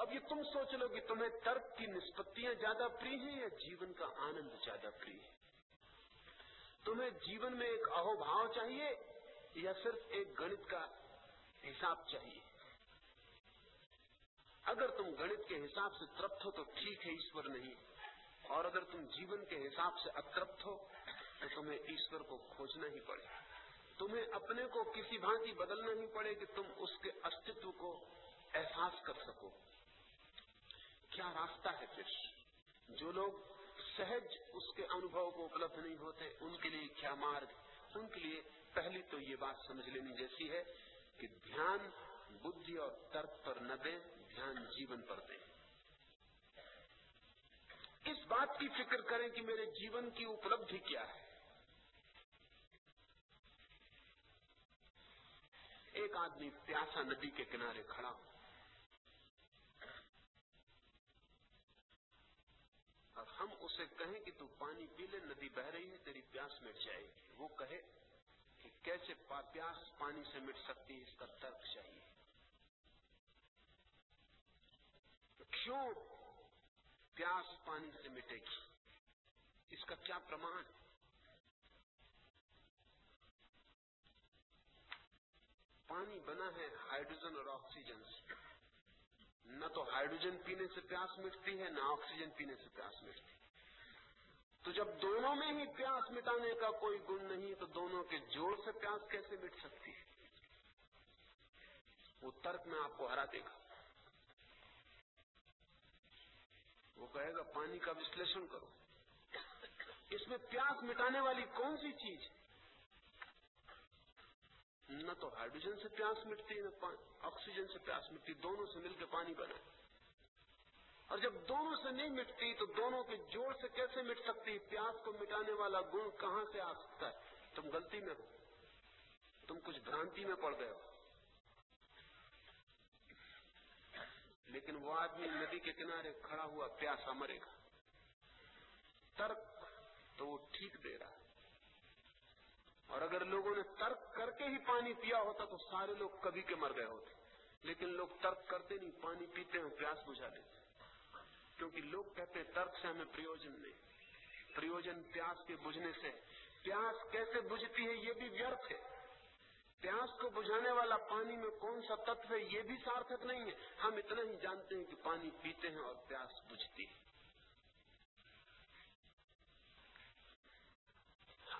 तो अब ये तुम सोच लो कि तुम्हें तर्क की निष्पत्तियाँ ज़्यादा प्रिय हैं या जीवन का आनंद ज़्यादा प्रिय है? तुम्हें जीवन में एक अहोभाव चाहिए या सिर्फ़ एक गणित का हिसाब चाहिए? अगर तुम गणित के हिसाब से तृप्त हो तो ठीक है, ईश्वर नहीं। और अगर तुम जीवन के हिसाब से अतृप्त हो तो तुम्हें ईश्वर को खोजना ही पड़े तुम्हें अपने को किसी भांति बदलना ही पड़े कि तुम उसके अस्तित्व को एहसास कर सको। क्या रास्ता है फिर? जो लोग सहज उसके अनुभव को उपलब्ध नहीं होते, उनके लिए क्या मार्ग? उनके लिए पहली तो ये बात समझ लेनी जैसी है कि ध्यान बुद्धि और तर्क पर न दें, ध्यान जीवन पर दें। इस बात की फ़िक्र करें कि मेरे जीवन की उपलब्धि क्या है। एक आदमी प्यासा नदी के किनारे खड़ा हो और हम उसे कहें कि तू पानी पी ले, नदी बह रही है, तेरी प्यास मिट जाएगी। वो कहे कि कैसे प्यास पानी से मिट सकती है, इसका तर्क चाहिए। तो क्यों प्यास पानी से मिटेगी? इसका क्या प्रमाण? पानी बना है हाइड्रोजन और ऑक्सीजन से। न तो हाइड्रोजन पीने से प्यास मिटती है, न ऑक्सीजन पीने से प्यास मिटती है। तो जब दोनों में ही प्यास मिटाने का कोई गुण नहीं तो दोनों के जोड़ से प्यास कैसे मिट सकती है? वो तर्क में आपको हरा देगा। वो कहेगा, पानी का विश्लेषण करो। इसमें प्यास मिटाने वाली कौन सी चीज़ है न तो हाइड्रोजन से प्यास मिटती, न ऑक्सीजन से प्यास मिटती, दोनों से मिलकर पानी बना। और जब दोनों से नहीं मिटती तो दोनों के जोड़ से कैसे मिट सकती है? प्यास को मिटाने वाला गुण कहाँ से आ सकता है? तुम गलती में हो। तुम कुछ भ्रांति में पड़ गए हो। लेकिन वो आदमी नदी के किनारे खड़ा हुआ, प्यासा मरेगा। तर्क तो वो ठीक दे रहा है। और अगर लोगों ने तर्क करके ही पानी पिया होता तो सारे लोग कभी के मर गए होते। लेकिन लोग तर्क करते नहीं, पानी पीते हैं, प्यास बुझा देते क्योंकि लोग कहते हैं, तर्क से हमें प्रयोजन नहीं। प्रयोजन प्यास के बुझने से। प्यास कैसे बुझती है, ये भी व्यर्थ है। प्यास को बुझाने वाला पानी में कौन सा तत्व है, ये भी सार्थक नहीं है। हम इतना ही जानते हैं कि पानी पीते हैं और प्यास बुझती है।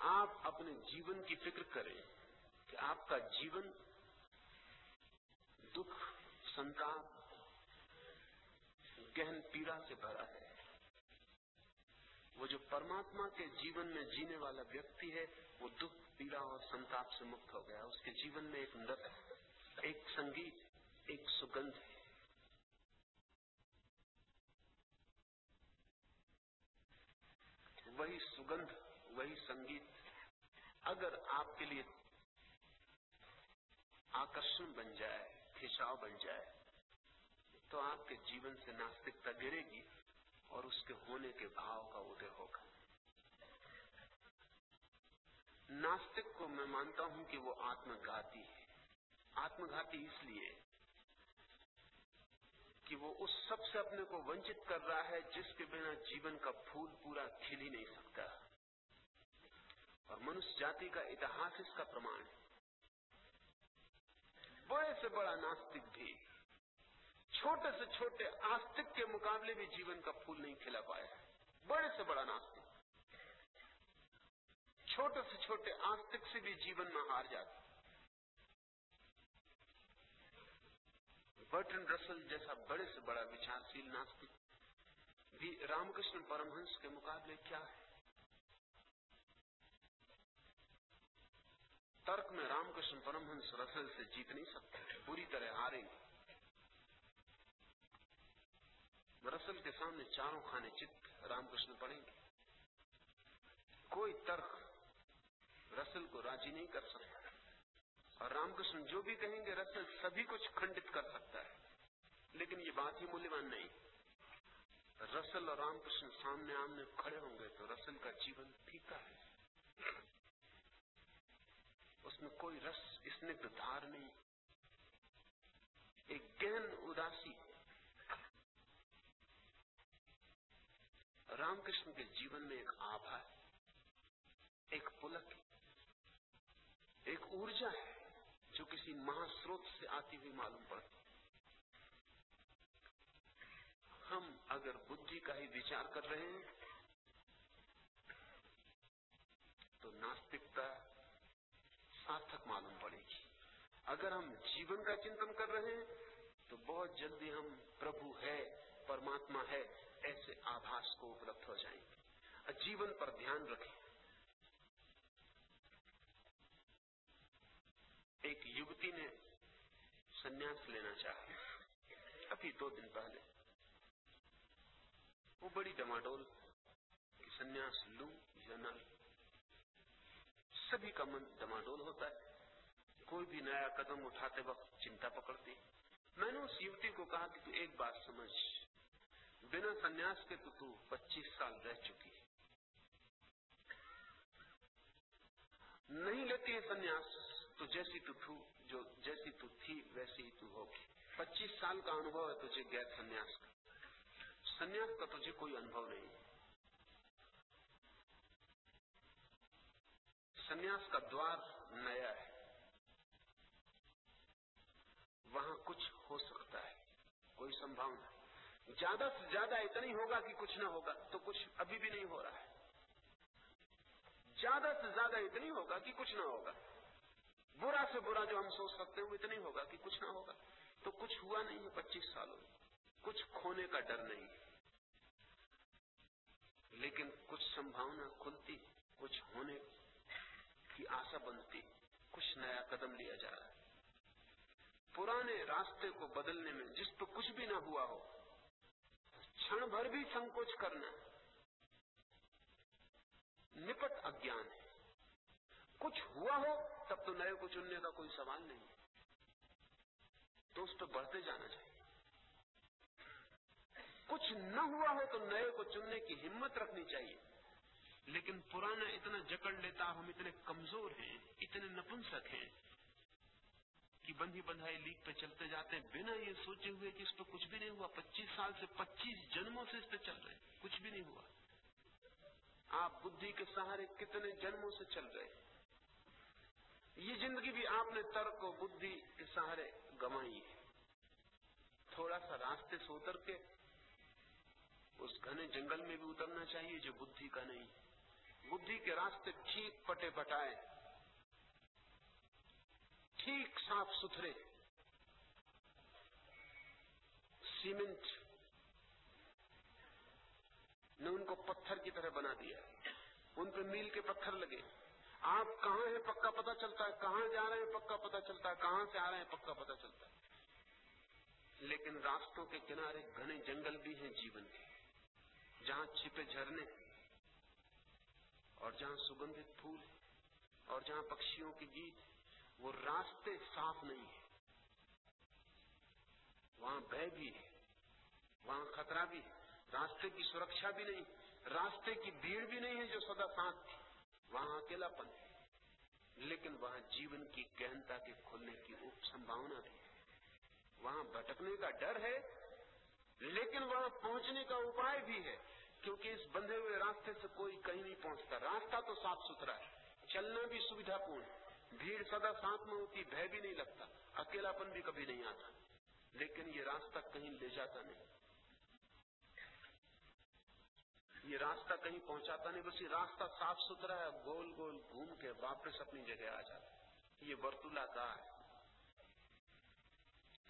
आप अपने जीवन की फ़िक्र करें कि आपका जीवन दुख, संताप, गहन पीड़ा से भरा है। वो जो परमात्मा के जीवन में जीने वाला व्यक्ति है, वो दुख, पीड़ा और संताप से मुक्त हो गया। उसके जीवन में एक नृत्य एक संगीत, एक सुगंध है। वही सुगंध वही संगीत अगर आपके लिए आकर्षण बन जाए, खिंचाव बन जाए तो आपके जीवन से नास्तिकता गिरेगी और उसके होने के भाव का उदय होगा। नास्तिक को मैं मानता हूँ कि वो आत्मघाती है। आत्मघाती इसलिए कि वो उस सबसे अपने को वंचित कर रहा है जिसके बिना जीवन का फूल पूरा खिल ही नहीं सकता। और मनुष्य जाति का इतिहास इसका प्रमाण है। बड़े से बड़ा नास्तिक भी, छोटे से छोटे आस्तिक के मुकाबले भी जीवन का फूल नहीं खिला पाया बड़े से बड़ा नास्तिक। छोटे से छोटे आस्तिक से भी जीवन में हार जाता। बर्टन रसल जैसा बड़े से बड़ा विचारशील नास्तिक भी रामकृष्ण परमहंस के मुकाबले क्या है? तर्क में रामकृष्ण परमहंस रसल से जीत नहीं सकते पूरी तरह हारेंगे। रसल के सामने चारों खाने चित्त रामकृष्ण पढ़ेंगे कोई तर्क रसल को राज़ी नहीं कर सकता। और रामकृष्ण जो भी कहेंगे रसल सभी कुछ खंडित कर सकता है। लेकिन ये बात ही मूल्यवान नहीं। रसल और रामकृष्ण सामने आमने खड़े होंगे तो रसल का जीवन फीका है। उसमें कोई रस स्निग्ध धार नहीं। एक गहन उदासी। रामकृष्ण के जीवन में एक आभा है, एक पुलक एक ऊर्जा है जो किसी महास्रोत से आती हुई मालूम पड़ती हम अगर बुद्धि का ही विचार कर रहे हैं तो नास्तिकता सार्थक मालूम पड़ेगी। अगर हम जीवन का चिंतन कर रहे हैं तो बहुत जल्दी हम प्रभु है, परमात्मा है, ऐसे आभास को उपलब्ध हो जाएँगे। जीवन पर ध्यान रखें। एक युवती ने सन्यास लेना चाहा। अभी दो दिन पहले। वो बड़ी डमाडोल कि सन्यास लू या न सभी का मन डमाडोल होता है। कोई भी नया कदम उठाते वक्त चिंता पकड़ती मैंने उस युवती को कहा कि तू एक बात समझ। बिना सन्यास के तो तू 25 साल रह चुकी है। नहीं लेती है सन्यास तो जैसी तू थू, जो जैसी तू थी, वैसी ही तू होगी। 25 साल का अनुभव है तुझे गैर सन्यास का। सन्यास का तुझे कोई अनुभव नहीं। सन्यास का द्वार नया है। वहाँ कुछ हो सकता है, कोई संभावना ज़्यादा से ज़्यादा इतना होगा कि कुछ ना होगा तो कुछ अभी भी नहीं हो रहा है। ज़्यादा से ज़्यादा इतनी होगा कि कुछ ना होगा। बुरा से बुरा जो हम सोच सकते हैं, वो इतना ही होगा कि कुछ ना होगा। तो कुछ हुआ नहीं है पच्चीस सालों में। कुछ खोने का डर नहीं है। लेकिन कुछ संभावना खुलती, कुछ होने की आशा बनती, कुछ नया कदम लिया जा रहा है। पुराने रास्ते को बदलने में जिस पर कुछ भी ना हुआ हो क्षण भर भी संकोच करना निपट अज्ञान है। कुछ हुआ हो, तब तो नए को चुनने का कोई सवाल नहीं तो उस पर बढ़ते जाना चाहिए। कुछ न हुआ हो तो नए को चुनने की हिम्मत रखनी चाहिए। लेकिन पुराना इतना जकड़ लेता, हम इतने कमज़ोर हैं, इतने नपुंसक हैं, कि बंधी बंधाई लीक पे चलते जाते हैं, बिना ये सोचे हुए कि इस पर कुछ भी नहीं हुआ 25 साल से 25 जन्मों से इस पे चल रहे कुछ भी नहीं हुआ। आप बुद्धि के सहारे कितने जन्मों से चल रहे ये ज़िंदगी भी आपने तर्क और बुद्धि के सहारे गंवाई है। थोड़ा सा रास्ते से उतर के, उस घने जंगल में भी उतरना चाहिए, जो बुद्धि का नहीं। बुद्धि के रास्ते ठीक पटे पटाए ठीक साफ़ सुथरे, सीमेंट ने उनको पत्थर की तरह बना दिया। उन पे मील के पत्थर लगे। आप कहाँ हैं पक्का पता चलता है। कहाँ जा रहे हैं पक्का पता चलता है। कहाँ से आ रहे हैं पक्का पता चलता है। लेकिन रास्तों के किनारे घने जंगल भी हैं जीवन के, जहाँ छिपे झरने और जहाँ सुगंधित फूल है, और जहाँ पक्षियों की गीत वो रास्ते साफ़ नहीं है। वहाँ भय भी है, वहाँ खतरा भी है। रास्ते की सुरक्षा भी नहीं, रास्ते की भीड़ भी नहीं है जो सदा साथ थी। वहाँ अकेलापन है, लेकिन वहाँ जीवन की गहनता के खुलने की उप संभावना भी है। वहाँ भटकने का डर है, लेकिन वहाँ पहुँचने का उपाय भी है। क्योंकि इस बंधे हुए रास्ते से कोई कहीं नहीं पहुँचता। रास्ता तो साफ़ सुथरा है। चलना भी सुविधापूर्ण भीड़ सदा साथ में होती, भय भी नहीं लगता। अकेलापन भी कभी नहीं आता। लेकिन ये रास्ता कहीं ले जाता नहीं। ये रास्ता कहीं पहुंचाता नहीं, बस ये रास्ता साफ़ सुथरा है। गोल गोल घूम के वापस अपनी जगह आ जाता ये वर्तुलाकार है।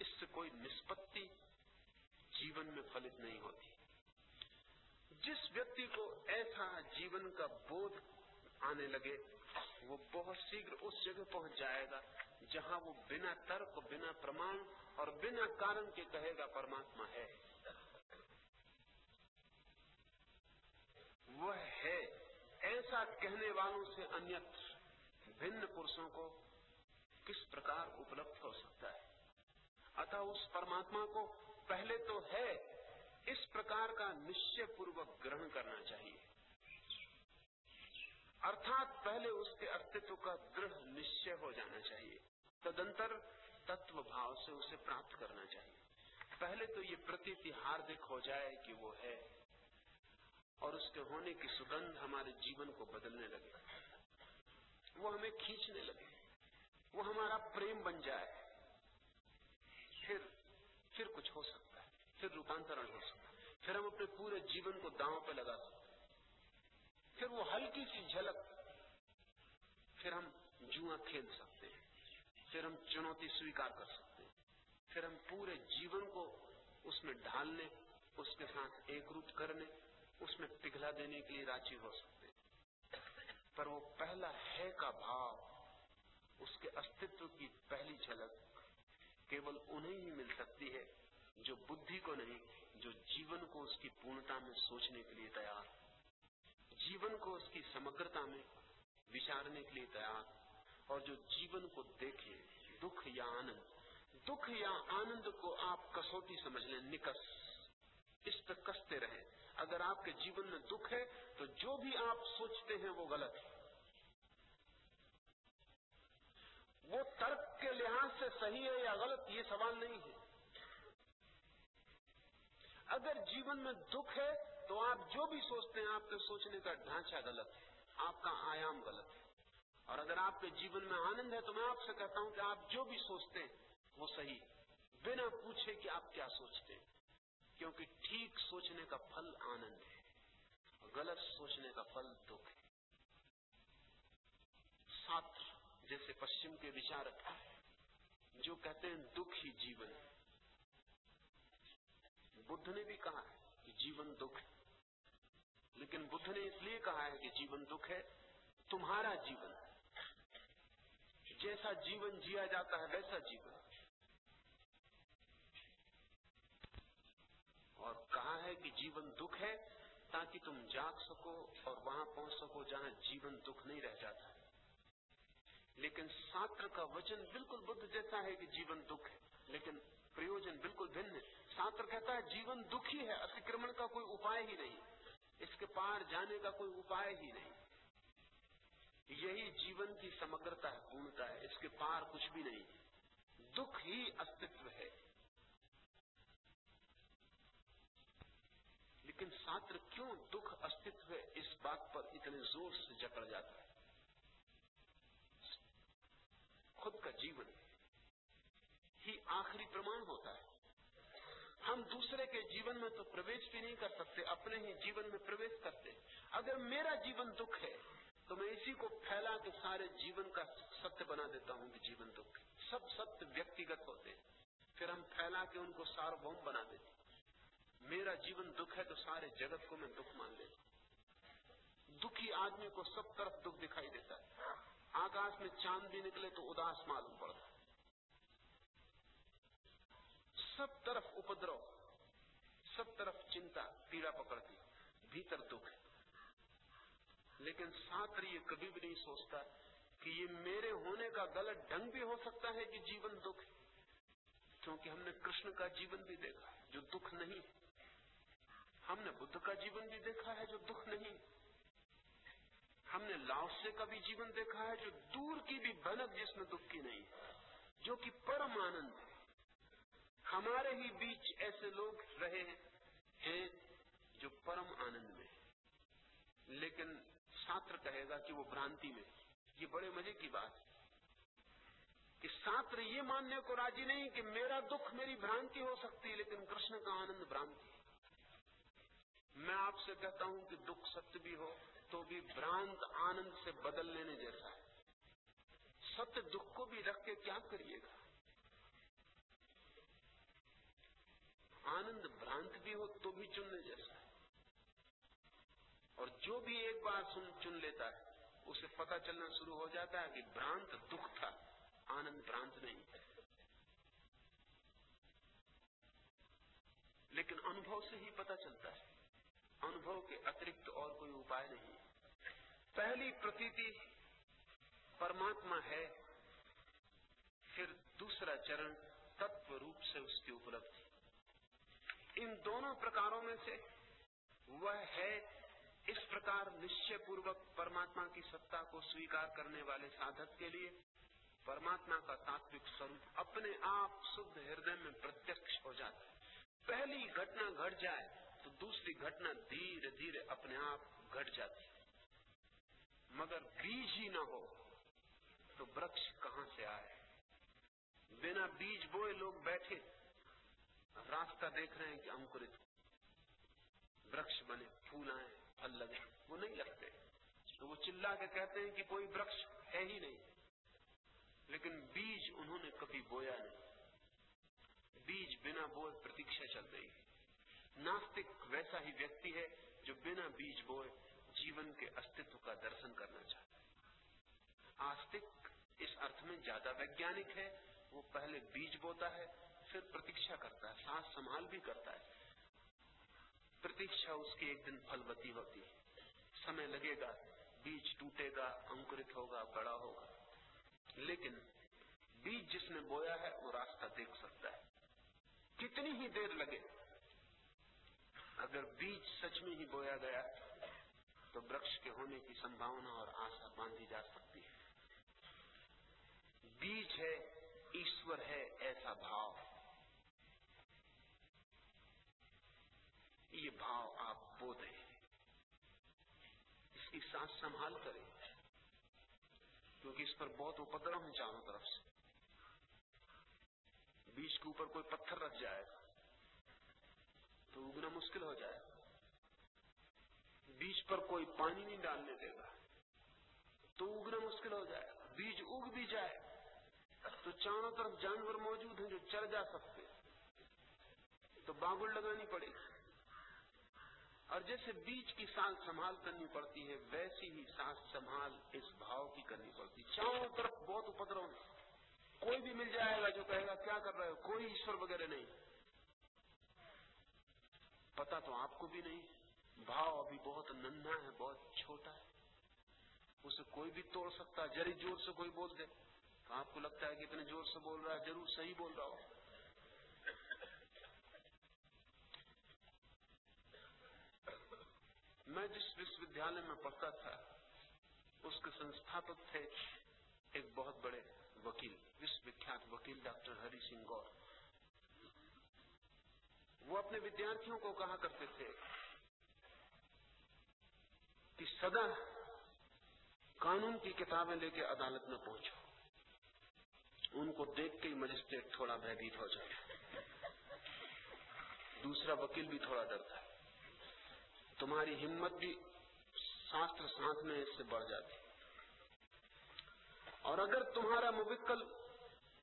इससे कोई निष्पत्ति जीवन में फलित नहीं होती। जिस व्यक्ति को ऐसा जीवन का बोध आने लगे, वो बहुत शीघ्र उस जगह पहुँच जाएगा, जहाँ वो बिना तर्क, बिना प्रमाण और बिना कारण के कहेगा, परमात्मा है। वह है। ऐसा कहने वालों से अन्यत्र भिन्न पुरुषों को किस प्रकार उपलब्ध हो सकता है? अतः उस परमात्मा को पहले तो है इस प्रकार का निश्चय पूर्वक ग्रहण करना चाहिए। अर्थात पहले उसके अस्तित्व का दृढ़ निश्चय हो जाना चाहिए। तदंतर तत्व भाव से उसे प्राप्त करना चाहिए। पहले तो ये प्रतीति हार्दिक हो जाए कि वो है और उसके होने की सुगंध हमारे जीवन को बदलने लगे। वो हमें खींचने लगे। वो हमारा प्रेम बन जाए। फिर फिर कुछ हो सकता फिर रूपांतरण हो सकता फिर हम अपने पूरे जीवन को दांव पे लगा सकते फिर वो हल्की सी झलक, फिर हम जुआ खेल सकते हैं। फिर हम चुनौती स्वीकार कर सकते हैं। फिर हम पूरे जीवन को उसमें ढालने, उसके साथ एक रूप करने, उसमें पिघला देने के लिए राज़ी हो सकते हैं। पर वो पहला है का भाव, उसके अस्तित्व की पहली झलक केवल उन्हें ही मिल सकती है जो बुद्धि को नहीं, जो जीवन को उसकी पूर्णता में सोचने के लिए तैयार, जीवन को उसकी समग्रता में विचारने के लिए तैयार, और जो जीवन को देखे, दुख या आनंद, दुख या आनंद को आप कसौटी समझ लें, निकस, इस पर कसते रहे। अगर आपके जीवन में दुख है तो जो भी आप सोचते हैं, वो गलत है। वो तर्क के लिहाज से सही है या गलत, ये सवाल नहीं है। अगर जीवन में दुख है तो आप जो भी सोचते हैं, आपके सोचने का ढांचा गलत है, आपका आयाम गलत है। और अगर आपके जीवन में आनंद है तो मैं आपसे कहता हूँ कि आप जो भी सोचते हैं, वो सही बिना पूछे कि आप क्या सोचते हैं, क्योंकि ठीक सोचने का फल आनंद है गलत सोचने का फल दुख है। छात्र जैसे पश्चिम के विचारक जो कहते हैं, दुख ही जीवन है। बुद्ध ने भी कहा है कि जीवन दुख है। लेकिन बुद्ध ने इसलिए कहा है कि जीवन दुख है, तुम्हारा जीवन जैसा जीवन जिया जाता है, वैसा जीवन और कहा है कि जीवन दुख है, ताकि तुम जाग सको और वहाँ पहुँच सको जहाँ जीवन दुख नहीं रह जाता। लेकिन शास्त्र का वचन बिल्कुल बुद्ध जैसा है कि जीवन दुख है। लेकिन प्रयोजन बिल्कुल भिन्न शास्त्र कहता है, जीवन दुखी है, अतिक्रमण का कोई उपाय ही नहीं। इसके पार जाने का कोई उपाय ही नहीं। यही जीवन की समग्रता है, पूर्णता है। इसके पार कुछ भी नहीं। दुख ही अस्तित्व है। लेकिन शास्त्र क्यों दुख अस्तित्व है? इस बात पर इतने ज़ोर से जकड़ जाता है। खुद का जीवन ही आखिरी प्रमाण होता है। हम दूसरे के जीवन में तो प्रवेश भी नहीं कर सकते, अपने ही जीवन में प्रवेश करते अगर मेरा जीवन दुख है तो मैं इसी को फैला के सारे जीवन का सत्य बना देता हूँ कि जीवन दुख सब सत्य व्यक्तिगत होते हैं। फिर हम फैला के उनको सार्वभौम बना देते मेरा जीवन दुख है तो सारे जगत को मैं दुख मान लेता दुखी आदमी को सब तरफ़ दुख दिखाई देता है। आकाश में चाँद भी निकले तो उदास मालूम पड़ता सब तरफ़ उपद्रव, सब तरफ़ चिंता, पीड़ा पकड़ती, भीतर दुख है। लेकिन शास्त्र ये कभी भी नहीं सोचता कि ये मेरे होने का गलत ढंग भी हो सकता है कि जीवन दुख है। क्योंकि हमने कृष्ण का जीवन भी देखा जो दुख नहीं हमने बुद्ध का जीवन भी देखा है, जो दुख नहीं हमने लाओसे का भी जीवन देखा है, जो दूर की भी भनक जिसमें दुख की नहीं जो कि परम आनंद है। हमारे ही बीच ऐसे लोग रहे हैं जो परम आनंद में लेकिन शास्त्र कहेगा कि वो भ्रांति में ये बड़े मज़े की बात है कि शास्त्र ये मानने को राज़ी नहीं कि मेरा दुख मेरी भ्रांति हो सकती है, लेकिन कृष्ण का आनंद भ्रांति मैं आपसे कहता हूँ कि दुख सत्य भी हो तो भी भ्रांत आनंद से बदल लेने जैसा है। सत्य दुख को भी रख के क्या करिएगा? आनंद भ्रांत भी हो तो भी चुनने जैसा है। और जो भी एक बार सुन, चुन लेता है, उसे पता चलना शुरू हो जाता है कि भ्रांत दुख था, आनंद भ्रांत नहीं लेकिन अनुभव से ही पता चलता है। अनुभव के अतिरिक्त और कोई उपाय नहीं पहली प्रतीति परमात्मा है, फिर दूसरा चरण तत्व रूप से उसकी उपलब्धि। इन दोनों प्रकारों में से वह है इस प्रकार निश्चय पूर्वक परमात्मा की सत्ता को स्वीकार करने वाले साधक के लिए परमात्मा का तात्विक स्वरूप अपने आप शुद्ध हृदय में प्रत्यक्ष हो जाता है। पहली घटना घट जाए तो दूसरी घटना धीरे धीरे अपने आप घट जाती है। मगर बीज ही न हो तो वृक्ष कहाँ से आए? बिना बीज बोए लोग बैठे रास्ता देख रहे हैं कि अंकुरित वृक्ष बने, फूल आए, फल लगे। वो नहीं लगते। तो वो चिल्ला के कहते हैं कि कोई वृक्ष है ही नहीं। लेकिन बीज उन्होंने कभी बोया नहीं। बीज बिना बोए प्रतीक्षा चल रही है। नास्तिक वैसा ही व्यक्ति है जो बिना बीज बोए जीवन के अस्तित्व का दर्शन करना चाहता है। आस्तिक इस अर्थ में ज़्यादा वैज्ञानिक है। वो पहले बीज बोता है फिर प्रतीक्षा करता है, सांस संभाल भी करता है। प्रतीक्षा उसकी एक दिन फलवती होती है। समय लगेगा, बीज टूटेगा, अंकुरित होगा, बड़ा होगा। लेकिन बीज जिसने बोया है, वो रास्ता देख सकता है। कितनी ही देर लगे, अगर बीज सच में ही बोया गया तो वृक्ष के होने की संभावना और आशा बांधी जा सकती है। बीज है, ईश्वर है, ऐसा भाव। ये भाव आप बो दें। इसकी सांस संभाल करें। क्योंकि इस पर बहुत उपद्रव है चारों तरफ़ से। बीज के ऊपर कोई पत्थर रख जाएगा तो उगना मुश्किल हो जाएगा बीज पर कोई पानी नहीं डालने देगा तो उगना मुश्किल हो जाएगा बीज उग भी जाए तो चारों तरफ़ जानवर मौजूद हैं जो चर जा सकते तो बागुड़ लगानी पड़ेगी। और जैसे बीज की सांस संभाल करनी पड़ती है, वैसी ही सास संभाल इस भाव की करनी पड़ती। चारों तरफ़ बहुत उपद्रव कोई भी मिल जाएगा जो कहेगा, क्या कर रहे हो? कोई ईश्वर वगैरह नहीं। पता तो आपको भी नहीं। भाव अभी बहुत नन्हा है, बहुत छोटा है। उसे कोई भी तोड़ सकता है जरी ज़ोर से कोई बोल दे। तो आपको लगता है कि इतने ज़ोर से बोल रहा है, ज़रूर सही बोल रहा हो मैं जिस विश्वविद्यालय में पढ़ता था, उसके संस्थापक थे एक बहुत बड़े वकील, विश्वविख्यात वकील डॉक्टर हरि सिंह गौर। वो अपने विद्यार्थियों को कहा करते थे कि सदा कानून की किताबें लेके अदालत में पहुंचो। उनको देख के ही मजिस्ट्रेट थोड़ा भयभीत हो जाए। दूसरा वकील भी थोड़ा डरता है। तुम्हारी हिम्मत भी शास्त्र साथ में इससे बढ़ जाती। और अगर तुम्हारा मुविक्कल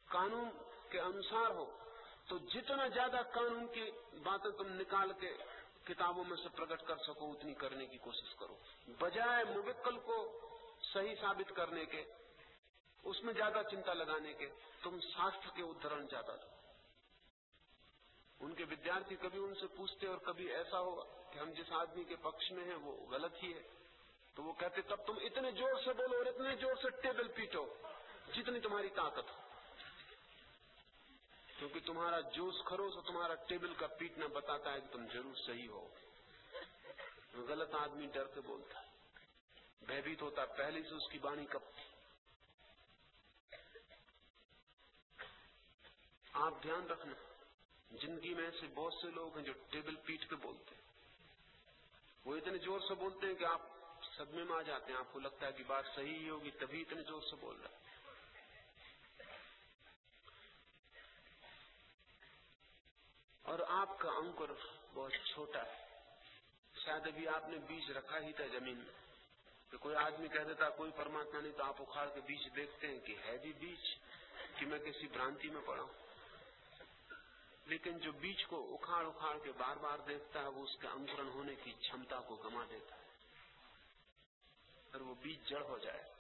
कानून के अनुसार हो तो जितना ज़्यादा कानून की बातें तुम निकाल के किताबों में से प्रकट कर सको, उतनी करने की कोशिश करो। बजाय मुविक्कल को सही साबित करने के, उसमें ज़्यादा चिंता लगाने के, तुम शास्त्र के उदाहरण ज़्यादा दो। उनके विद्यार्थी कभी उनसे पूछते और कभी ऐसा होगा। कि हम जिस आदमी के पक्ष में हैं, वो गलत ही है। तो वो कहते, तब तुम इतने ज़ोर से बोलो और इतने ज़ोर से टेबल पीटो, जितनी तुम्हारी ताकत हो। क्योंकि तुम्हारा जोश खरोश और तुम्हारा टेबल का पीटना बताता है कि तुम ज़रूर सही हो। गलत आदमी डर के बोलता है। भयभीत होता पहले से उसकी बाणी कब आप ध्यान रखना, ज़िंदगी में ऐसे बहुत से लोग हैं जो टेबल पीट के बोलते हैं। वो इतने ज़ोर से बोलते हैं कि आप सदमे में आ जाते हैं। आपको लगता है कि बात सही ही होगी, तभी इतने ज़ोर से बोल रहा और आपका अंकुर बहुत छोटा है। शायद अभी आपने बीज रखा ही था ज़मीन में। तो कोई आदमी कह देता, कोई परमात्मा नहीं तो आप उखाड़ के बीज देखते हैं कि है भी बीज, कि मैं किसी भ्रांति में पड़ा हूँ। लेकिन जो बीज को उखाड़ उखाड़ के बार बार देखता है, वो उसके अंकुरण होने की क्षमता को गमा देता है। और वो बीज जड़ हो जाए।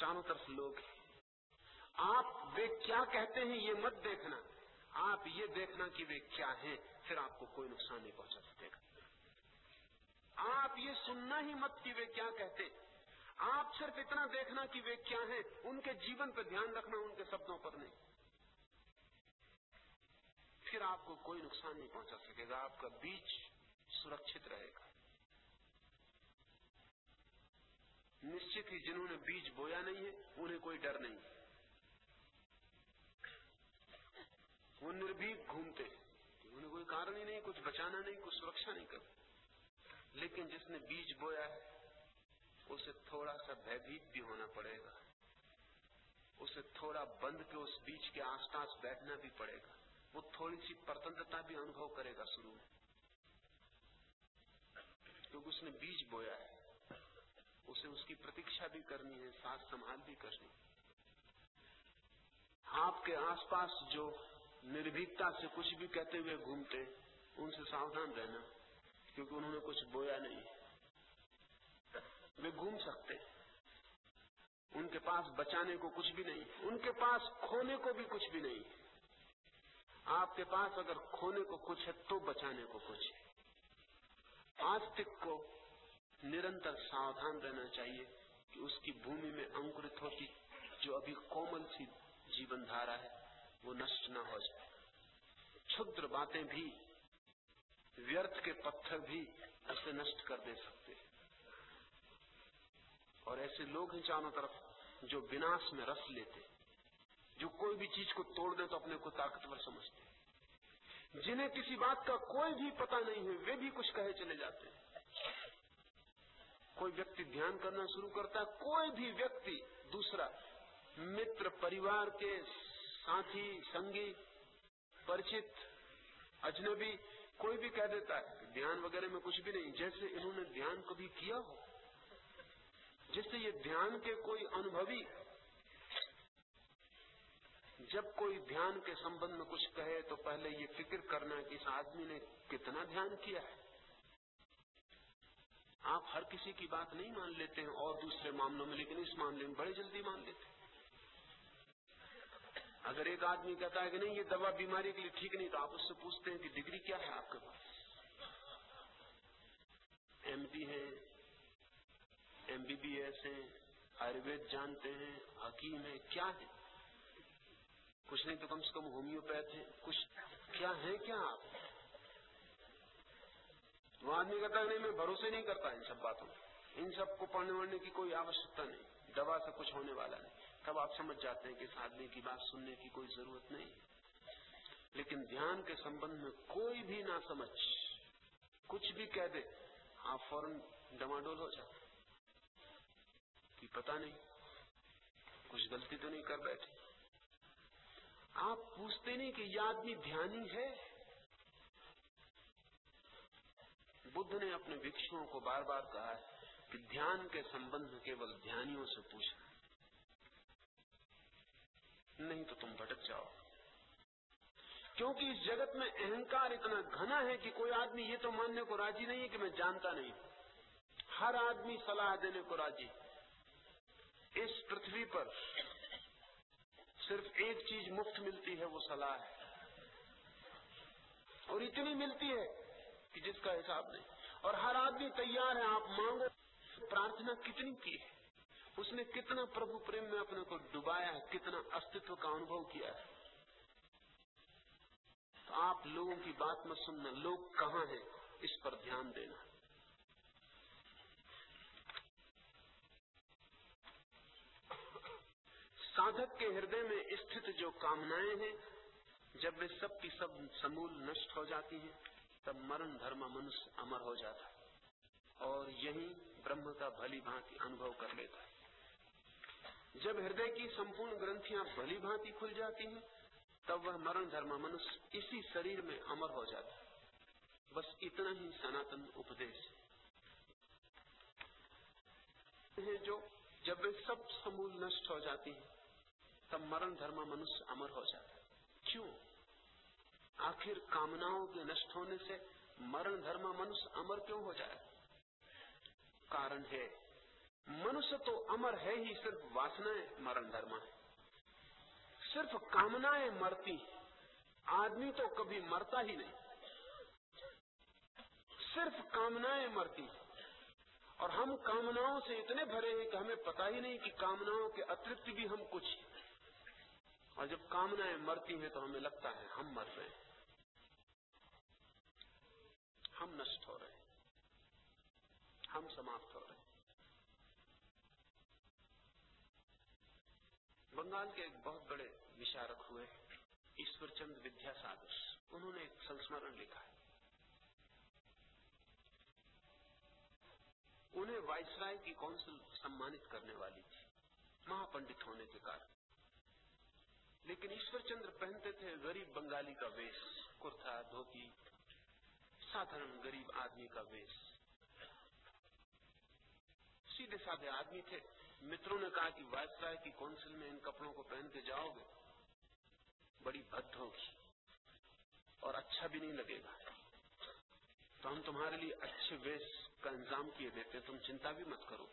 चारों तरफ़ लोग आप वे क्या कहते हैं, ये मत देखना। आप ये देखना कि वे क्या हैं, फिर आपको कोई नुकसान नहीं पहुँचा सकेगा। आप ये सुनना ही मत कि वे क्या कहते आप सिर्फ़ इतना देखना कि वे क्या हैं, उनके जीवन पर ध्यान रखना, उनके शब्दों पर नहीं। फिर आपको कोई नुकसान नहीं पहुँचा सकेगा, आपका बीज सुरक्षित रहेगा। निश्चित ही जिन्होंने बीज बोया नहीं है, उन्हें कोई डर नहीं। वो निर्भीक घूमते हैं, उन्हें कोई कारण ही नहीं, कुछ बचाना नहीं, कुछ सुरक्षा नहीं कर लेकिन जिसने बीज बोया है, उसे थोड़ा सा भयभीत भी होना पड़ेगा। उसे थोड़ा बंद के उस बीज के आसपास बैठना भी पड़ेगा। वो थोड़ी सी परतंत्रता भी अनुभव करेगा शुरू में। क्योंकि उसने बीज बोया है। उसे उसकी प्रतीक्षा भी करनी है साथ संभाल भी करनी आपके आसपास जो निर्भीकता से कुछ भी कहते हुए घूमते, उनसे सावधान रहना, क्योंकि उन्होंने कुछ बोया नहीं वे घूम सकते उनके पास बचाने को कुछ भी नहीं उनके पास खोने को भी कुछ भी नहीं आपके पास अगर खोने को कुछ है तो बचाने को कुछ है। आस्तिक को निरंतर सावधान रहना चाहिए कि उसकी भूमि में अंकुरित होती जो अभी कोमल सी जीवन धारा है, वो नष्ट न हो जाए। क्षुद्र बातें भी व्यर्थ के पत्थर भी उसे नष्ट कर दे सकते और ऐसे लोग हैं चारों तरफ़ जो विनाश में रस लेते जो कोई भी चीज़ को तोड़ दे तो अपने को ताकतवर समझते हैं। जिन्हें किसी बात का कोई भी पता नहीं है, वे भी कुछ कहे चले जाते हैं। कोई व्यक्ति ध्यान करना शुरू करता है, कोई भी व्यक्ति दूसरा मित्र, परिवार के साथी, संगी, परिचित, अजनबी, कोई भी कह देता है, ध्यान वगैरह में कुछ भी नहीं। जैसे इन्होंने ध्यान कभी किया हो, जैसे ये ध्यान के कोई अनुभवी जब कोई ध्यान के संबंध में कुछ कहे तो पहले ये फ़िक्र करना कि इस आदमी ने कितना ध्यान किया है। आप हर किसी की बात नहीं मान लेते हैं, और दूसरे मामलों में, लेकिन इस मामले में बड़े जल्दी मान लेते हैं। अगर एक आदमी कहता है कि नहीं, ये दवा बीमारी के लिए ठीक नहीं तो आप उससे पूछते हैं कि डिग्री क्या है आपके पास? एमडी है एमबीबीएस है, आयुर्वेद जानते हैं, हकीम है, क्या है? कुछ नहीं तो कम से कम होम्योपैथ है। कुछ क्या है क्या आप? वो आदमी कहता नहीं, मैं भरोसे नहीं करता इन सब बातों इन सबको पढ़ने वढ़ने की कोई आवश्यकता नहीं। दवा से कुछ होने वाला नहीं। तब आप समझ जाते हैं कि इस आदमी की बात सुनने की कोई ज़रूरत नहीं लेकिन ध्यान के संबंध में कोई भी ना समझ, कुछ भी कह दे, आप फ़ौरन डमाडोल हो जाते कि पता नहीं, कुछ गलती तो नहीं कर बैठे। आप पूछते नहीं कि यह आदमी ध्यानी है? बुद्ध ने अपने भिक्षुओं को बार बार कहा है कि ध्यान के संबंध केवल ध्यानियों से पूछना नहीं तो तुम भटक जाओ। क्योंकि इस जगत में अहंकार इतना घना है कि कोई आदमी ये तो मानने को राज़ी नहीं है कि मैं जानता नहीं हर आदमी सलाह देने को राज़ी इस पृथ्वी पर सिर्फ़ एक चीज़ मुफ़्त मिलती है, वो सलाह है। और इतनी मिलती है कि जिसका हिसाब नहीं। और हर आदमी तैयार है, आप मांगो। प्रार्थना कितनी की है? उसने कितना प्रभु प्रेम में अपने को डुबाया है, कितना अस्तित्व का अनुभव किया है? तो आप लोगों की बात मत सुनना, लोग कहाँ हैं, इस पर ध्यान देना। साधक के हृदय में स्थित जो कामनाएँ हैं, जब वे सब की सब समूल नष्ट हो जाती हैं, तब मरण धर्म मनुष्य अमर हो जाता है और यही ब्रह्म का भली भांति अनुभव कर लेता है। जब हृदय की संपूर्ण ग्रंथियाँ भली भांति खुल जाती हैं, तब वह मरण धर्म मनुष्य इसी शरीर में अमर हो जाता है। बस इतना ही सनातन उपदेश है जो जब वे सब समूल नष्ट हो जाती है तब मरण धर्म मनुष्य अमर हो जाता है। क्यों? आखिर कामनाओं के नष्ट होने से मरण धर्म मनुष्य अमर क्यों हो जाए? कारण है, मनुष्य तो अमर है ही, सिर्फ़ वासनाएँ मरण धर्म है। सिर्फ़ कामनाएँ मरती आदमी तो कभी मरता ही नहीं। सिर्फ़ कामनाएँ मरती और हम कामनाओं से इतने भरे हैं कि हमें पता ही नहीं कि कामनाओं के अतिरिक्त भी हम कुछ और जब कामनाएँ मरती हैं तो हमें लगता है हम मर रहे हैं। हम नष्ट हो रहे हैं। हम समाप्त हो रहे हैं। बंगाल के एक बहुत बड़े विचारक हुए ईश्वरचंद विद्यासागर। उन्होंने एक संस्मरण लिखा है। उन्हें वायसराय की काउंसिल सम्मानित करने वाली थी, महापंडित होने के कारण। लेकिन ईश्वर चंद्र पहनते थे गरीब बंगाली का वेश, कुर्ता, धोती, साधारण गरीब आदमी का वेश। सीधे साधे आदमी थे। मित्रों ने कहा कि वायसराय की काउंसिल में इन कपड़ों को पहन के जाओगे? बड़ी भद्द होगी और अच्छा भी नहीं लगेगा। तो हम तुम्हारे लिए अच्छे वेश का इंतज़ाम किए देते तुम चिंता भी मत करो।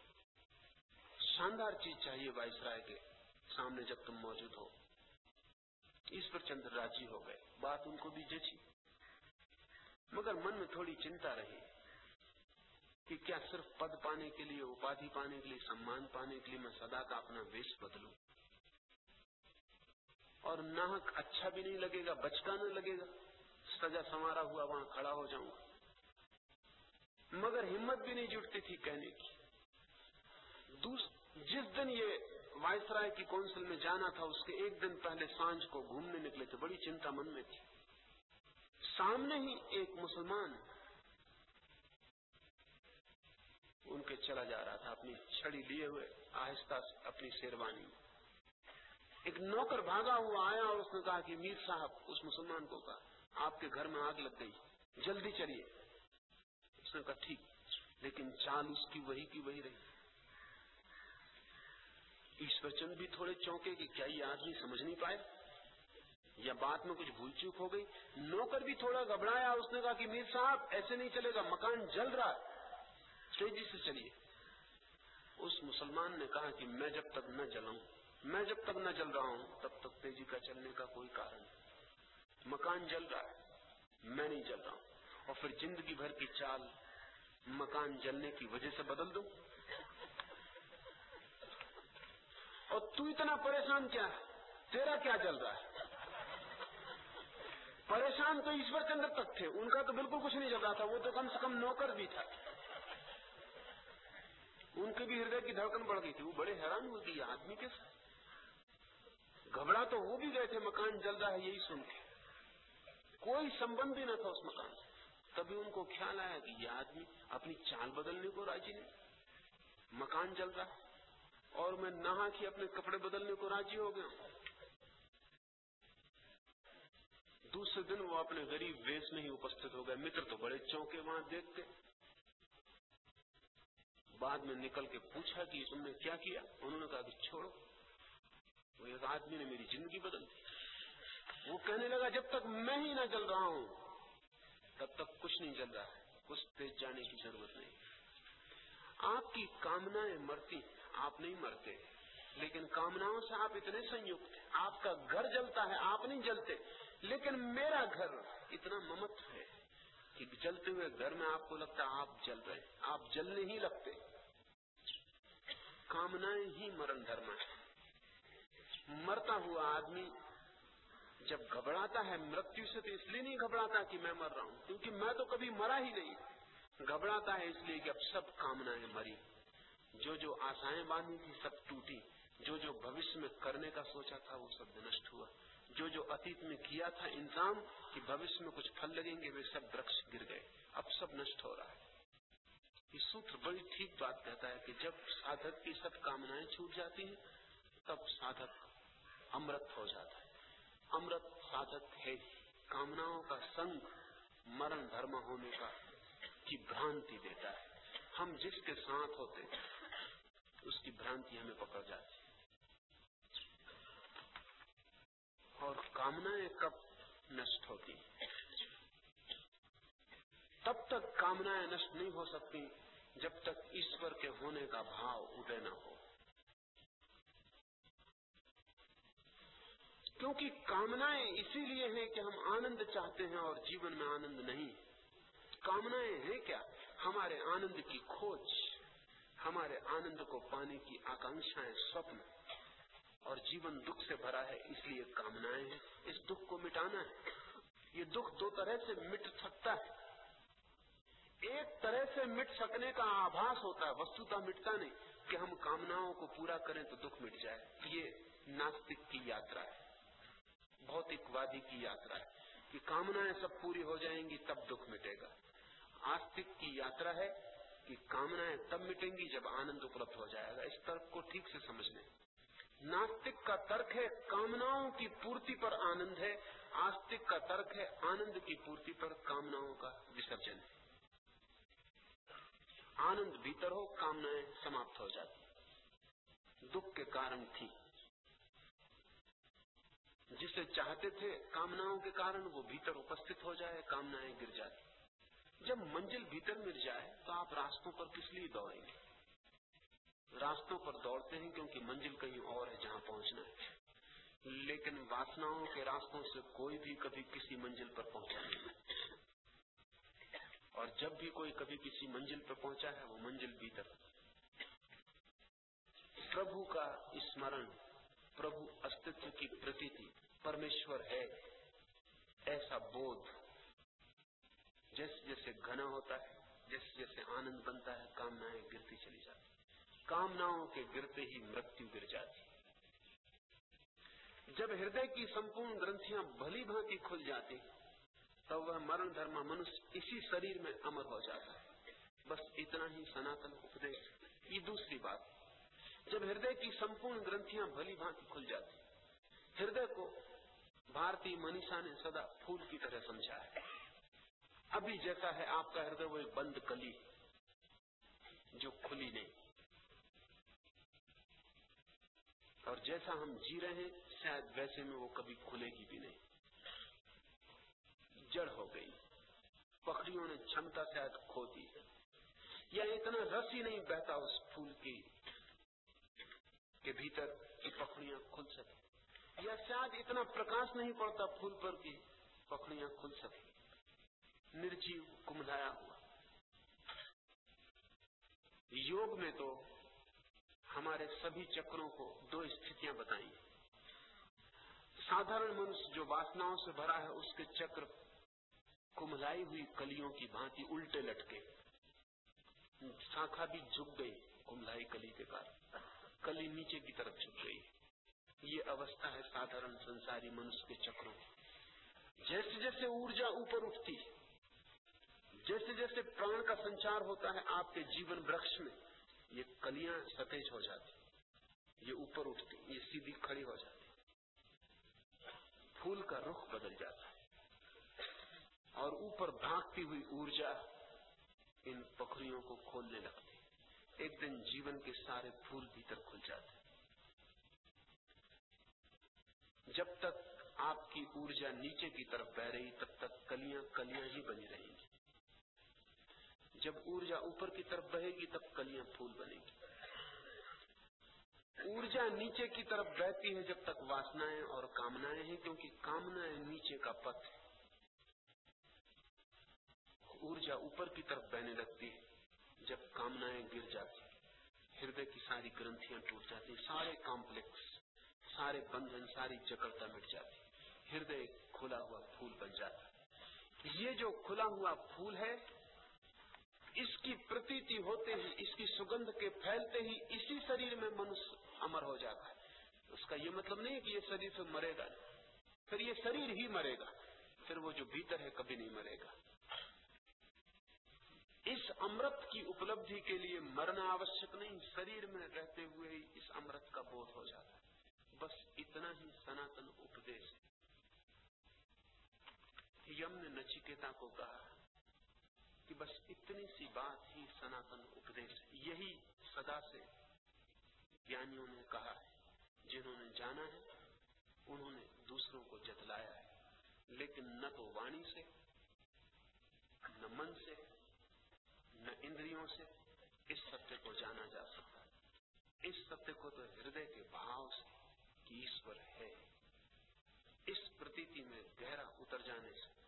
शानदार चीज़ चाहिए वायसराय के सामने जब तुम मौजूद हो। ईश्वर चंद्र राज़ी हो गए। बात उनको भी जची। मगर मन में थोड़ी चिंता रही कि क्या सिर्फ़ पद पाने के लिए, उपाधि पाने के लिए, सम्मान पाने के लिए मैं सदा का अपना वेश बदलू? और नाहक अच्छा भी नहीं लगेगा बचकाना लगेगा। सजा संवारा हुआ, वहाँ खड़ा हो जाऊँगा। मगर हिम्मत भी नहीं जुटती थी कहने की। जिस दिन ये वायसराय की कौंसिल में जाना था, उसके एक दिन पहले साँझ को घूमने निकले थे, बड़ी चिंता मन में थी। सामने ही एक मुसलमान उनके चला जा रहा था, अपनी छड़ी लिए हुए, आहिस्ता अपनी शेरवानी एक नौकर भागा हुआ आया और उसने कहा कि, मीर साहब, उस मुसलमान को कहा, आपके घर में आग लग गई, जल्दी चलिए। उसने कहा, ठीक। लेकिन चाल उसकी वही की वही रही। ईश्वरचंद भी थोड़े चौंके कि क्या ये आदमी समझ नहीं पाए? या बात में कुछ भूल चूक हो गई? नौकर भी थोड़ा घबराया। उसने कहा कि मीर साहब, ऐसे नहीं चलेगा। मकान जल रहा तेज़ी से चलिए। उस मुसलमान ने कहा कि मैं जब तक न जलाऊं, मैं जब तक न जल रहा हूँ, तब तक तेज़ी का चलने का कोई कारण मकान जल रहा है। मैं नहीं जल रहा हूँ। और फिर ज़िंदगी भर की चाल मकान जलने की वजह से बदल दू। और तू इतना परेशान क्या है? तेरा क्या जल रहा है? परेशान तो ईश्वर चंद्र तक थे। उनका तो बिल्कुल कुछ नहीं चल रहा था। वो तो कम से कम नौकर भी था। उनके भी हृदय की धड़कन बढ़ गई थी। वो बड़े हैरान हुए कि आदमी के साथ घबरा तो वो भी गए थे। मकान जल रहा है यही सुन के। कोई संबंध ही न था उस मकान से। तभी उनको ख्याल आया कि यह आदमी अपनी चाल बदलने को राज़ी नहीं। मकान जल रहा है। और मैं नहा के अपने कपड़े बदलने को राज़ी हो गया दूसरे दिन वो अपने गरीब वेश में ही उपस्थित हो गए। मित्र तो बड़े चौंके वहाँ देख के बाद में निकल के पूछा कि तुमने क्या किया? उन्होंने कहा कि छोड़ो। वो एक आदमी ने मेरी ज़िंदगी बदल दी। वो कहने लगा, जब तक मैं ही ना जल रहा हूँ, तब तक कुछ नहीं जल रहा है। कुछ तेज जाने की ज़रूरत नहीं। आपकी कामनाएँ मरती आप नहीं मरते। लेकिन कामनाओं से आप इतने संयुक्त हैं। आपका घर जलता है, आप नहीं जलते। लेकिन मेरा घर इतना ममत्व है कि जलते हुए घर में आपको लगता है आप जल रहे आप जलने ही लगते कामनाएँ ही मरण धर्म है। मरता हुआ आदमी जब घबराता है, मृत्यु से तो इसलिए नहीं घबराता कि मैं मर रहा हूँ, क्योंकि मैं तो कभी मरा ही नहीं। घबराता है इसलिए कि अब सब कामनाएँ मरी। जो जो आशाएँ बांधी थी सब टूटी, जो जो भविष्य में करने का सोचा था वो सब नष्ट हुआ। जो जो अतीत में किया था इंसान कि भविष्य में कुछ फल लगेंगे, वे सब वृक्ष गिर गए। अब सब नष्ट हो रहा है। ये सूत्र बड़ी ठीक बात कहता है कि जब साधक की सब कामनाएँ छूट जाती हैं, तब साधक अमृत हो जाता है। अमृत साधक है कामनाओं का संग मरण धर्म होने का की भ्रांति देता है। हम जिसके साथ होते उसकी भ्रांति हमें पकड़ जाती और कामनाएँ कब नष्ट होती तब तक कामनाएँ नष्ट नहीं हो सकती, जब तक ईश्वर के होने का भाव उदय न हो। क्योंकि कामनाएँ इसीलिए हैं कि हम आनंद चाहते हैं और जीवन में आनंद नहीं। कामनाएँ हैं क्या? हमारे आनंद की खोज। हमारे आनंद को पाने की आकांक्षाएँ स्वप्न और जीवन दुख से भरा है, इसलिए कामनाएँ हैं। इस दुख को मिटाना है। ये दुख दो तरह से मिट सकता है। एक तरह से मिट सकने का आभास होता है, वस्तुता मिटता नहीं। कि हम कामनाओं को पूरा करें तो दुख मिट जाए। ये नास्तिक की यात्रा है। भौतिकवादी की यात्रा है। कि कामनाएँ सब पूरी हो जाएँगी, तब दुख मिटेगा। आस्तिक की यात्रा है कि कामनाएँ तब मिटेंगी जब आनंद उपलब्ध हो जाएगा। इस तर्क को ठीक से समझ लें नास्तिक का तर्क है, कामनाओं की पूर्ति पर आनंद है। आस्तिक का तर्क है, आनंद की पूर्ति पर कामनाओं का विसर्जन है। आनंद भीतर हो, कामनाएँ समाप्त हो जाती। दुख के कारण थी। जिसे चाहते थे, कामनाओं के कारण वो भीतर उपस्थित हो जाए, कामनाएँ गिर जाती। जब मंजिल भीतर मिल जाए तो आप रास्तों पर किस लिए दौड़ेंगे? रास्तों पर दौड़ते हैं क्योंकि मंजिल कहीं और है जहाँ पहुँचना है। लेकिन वासनाओं के रास्तों से कोई भी कभी किसी मंजिल पर पहुँचा नहीं। और जब भी कोई कभी किसी मंजिल पर पहुँचा है, वो मंजिल भीतर। प्रभु का स्मरण, प्रभु अस्तित्व की प्रतीति, परमेश्वर है, ऐसा बोध जैसे जैसे घना होता है, जैसे जैसे आनंद बनता है, कामनाएँ गिरती चली जाती कामनाओं के गिरते ही मृत्यु गिर जाती जब हृदय की संपूर्ण ग्रंथियाँ भली भांति खुल जाती तब तो वह मरण धर्म मनुष्य इसी शरीर में अमर हो जाता है। बस इतना ही सनातन उपदेश। ये दूसरी बात। जब हृदय की संपूर्ण ग्रंथियाँ भली भांति खुल जाती हृदय को भारतीय मनीषा ने सदा फूल की तरह समझा है। अभी जैसा है आपका हृदय, वो एक बंद कली जो खुली नहीं। और जैसा हम जी रहे हैं, शायद वैसे में वो कभी खुलेगी भी नहीं। जड़ हो गई। पखड़ियों ने क्षमता शायद खो दी या इतना रस ही नहीं बहता उस फूल की के भीतर की पखड़ियाँ खुल सके। या शायद इतना प्रकाश नहीं पड़ता फूल पर की पखड़ियाँ खुल सके। निर्जीव कुमलाया हुआ। योग में तो हमारे सभी चक्रों को दो स्थितियाँ बताई। साधारण मनुष्य जो वासनाओं से भरा है, उसके चक्र कुमलाई हुई कलियों की भांति उल्टे लटके। शाखा भी झुक गई कुमलाई कली के कारण। कली नीचे की तरफ़ झुक गई। ये अवस्था है साधारण संसारी मनुष्य के चक्रों जैसे जैसे ऊर्जा ऊपर उठती जैसे जैसे प्राण का संचार होता है आपके जीवन वृक्ष में, ये कलियाँ सतेज हो जाती ये ऊपर उठती ये सीधी खड़ी हो जाती फूल का रुख बदल जाता है और ऊपर भागती हुई ऊर्जा इन पखरियों को खोलने लगती एक दिन जीवन के सारे फूल भीतर खुल जाते जब तक आपकी ऊर्जा नीचे की तरफ़ बह रही, तब तक कलियाँ कलियाँ ही बनी रहेंगी। जब ऊर्जा ऊपर की तरफ़ बहेगी तब कलियाँ फूल बनेगी। ऊर्जा नीचे की तरफ़ बहती है जब तक वासनाएँ और कामनाएँ हैं, क्योंकि कामनाएँ नीचे का पथ है। ऊर्जा ऊपर की तरफ़ बहने लगती है जब कामनाएँ गिर जाती हृदय की सारी ग्रंथियाँ टूट जाती सारे कॉम्प्लेक्स सारे बंधन, सारी जकड़ता मिट जाती हृदय खुला हुआ फूल बन जाता ये जो खुला हुआ फूल है इसकी प्रतीति होते ही, इसकी सुगंध के फैलते ही इसी शरीर में मनुष्य अमर हो जाता है। उसका ये मतलब नहीं कि ये शरीर से मरेगा फिर ये शरीर ही मरेगा, फिर वो जो भीतर है कभी नहीं मरेगा। इस अमृत की उपलब्धि के लिए मरना आवश्यक नहीं, शरीर में रहते हुए ही इस अमृत का बोध हो जाता है। बस इतना ही सनातन उपदेश। यम ने नचिकेता को कहा कि बस इतनी सी बात ही सनातन उपदेश, यही सदा से ज्ञानियों ने कहा है। जिन्होंने जाना है, उन्होंने दूसरों को जतलाया है। लेकिन न तो वाणी से, न मन से, न इंद्रियों से इस सत्य को जाना जा सकता इस सत्य को तो हृदय के भाव से कि ईश्वर है। इस प्रतीति में गहरा उतर जाने से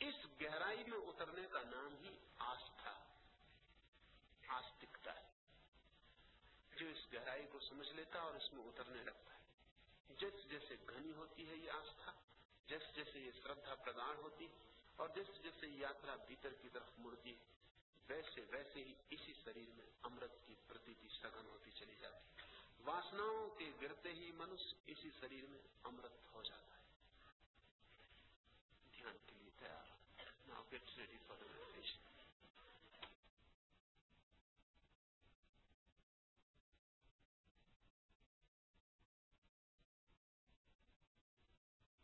इस गहराई में उतरने का नाम ही आस्था, आस्तिकता है। जो इस गहराई को समझ लेता है और इसमें उतरने लगता है। जैसे जैसे घनी होती है ये आस्था, जैसे जैसे ये श्रद्धा प्रगाढ़ होती और जैसे जैसे यात्रा भीतर की तरफ़ मुड़ती है, वैसे वैसे ही इसी शरीर में अमृत की प्रतीति सघन होती चली जाती वासनाओं के गिरते ही मनुष्य इसी शरीर में अमृत हो जाता है ध्यान के लिए तैयार Now get ready for the meditation.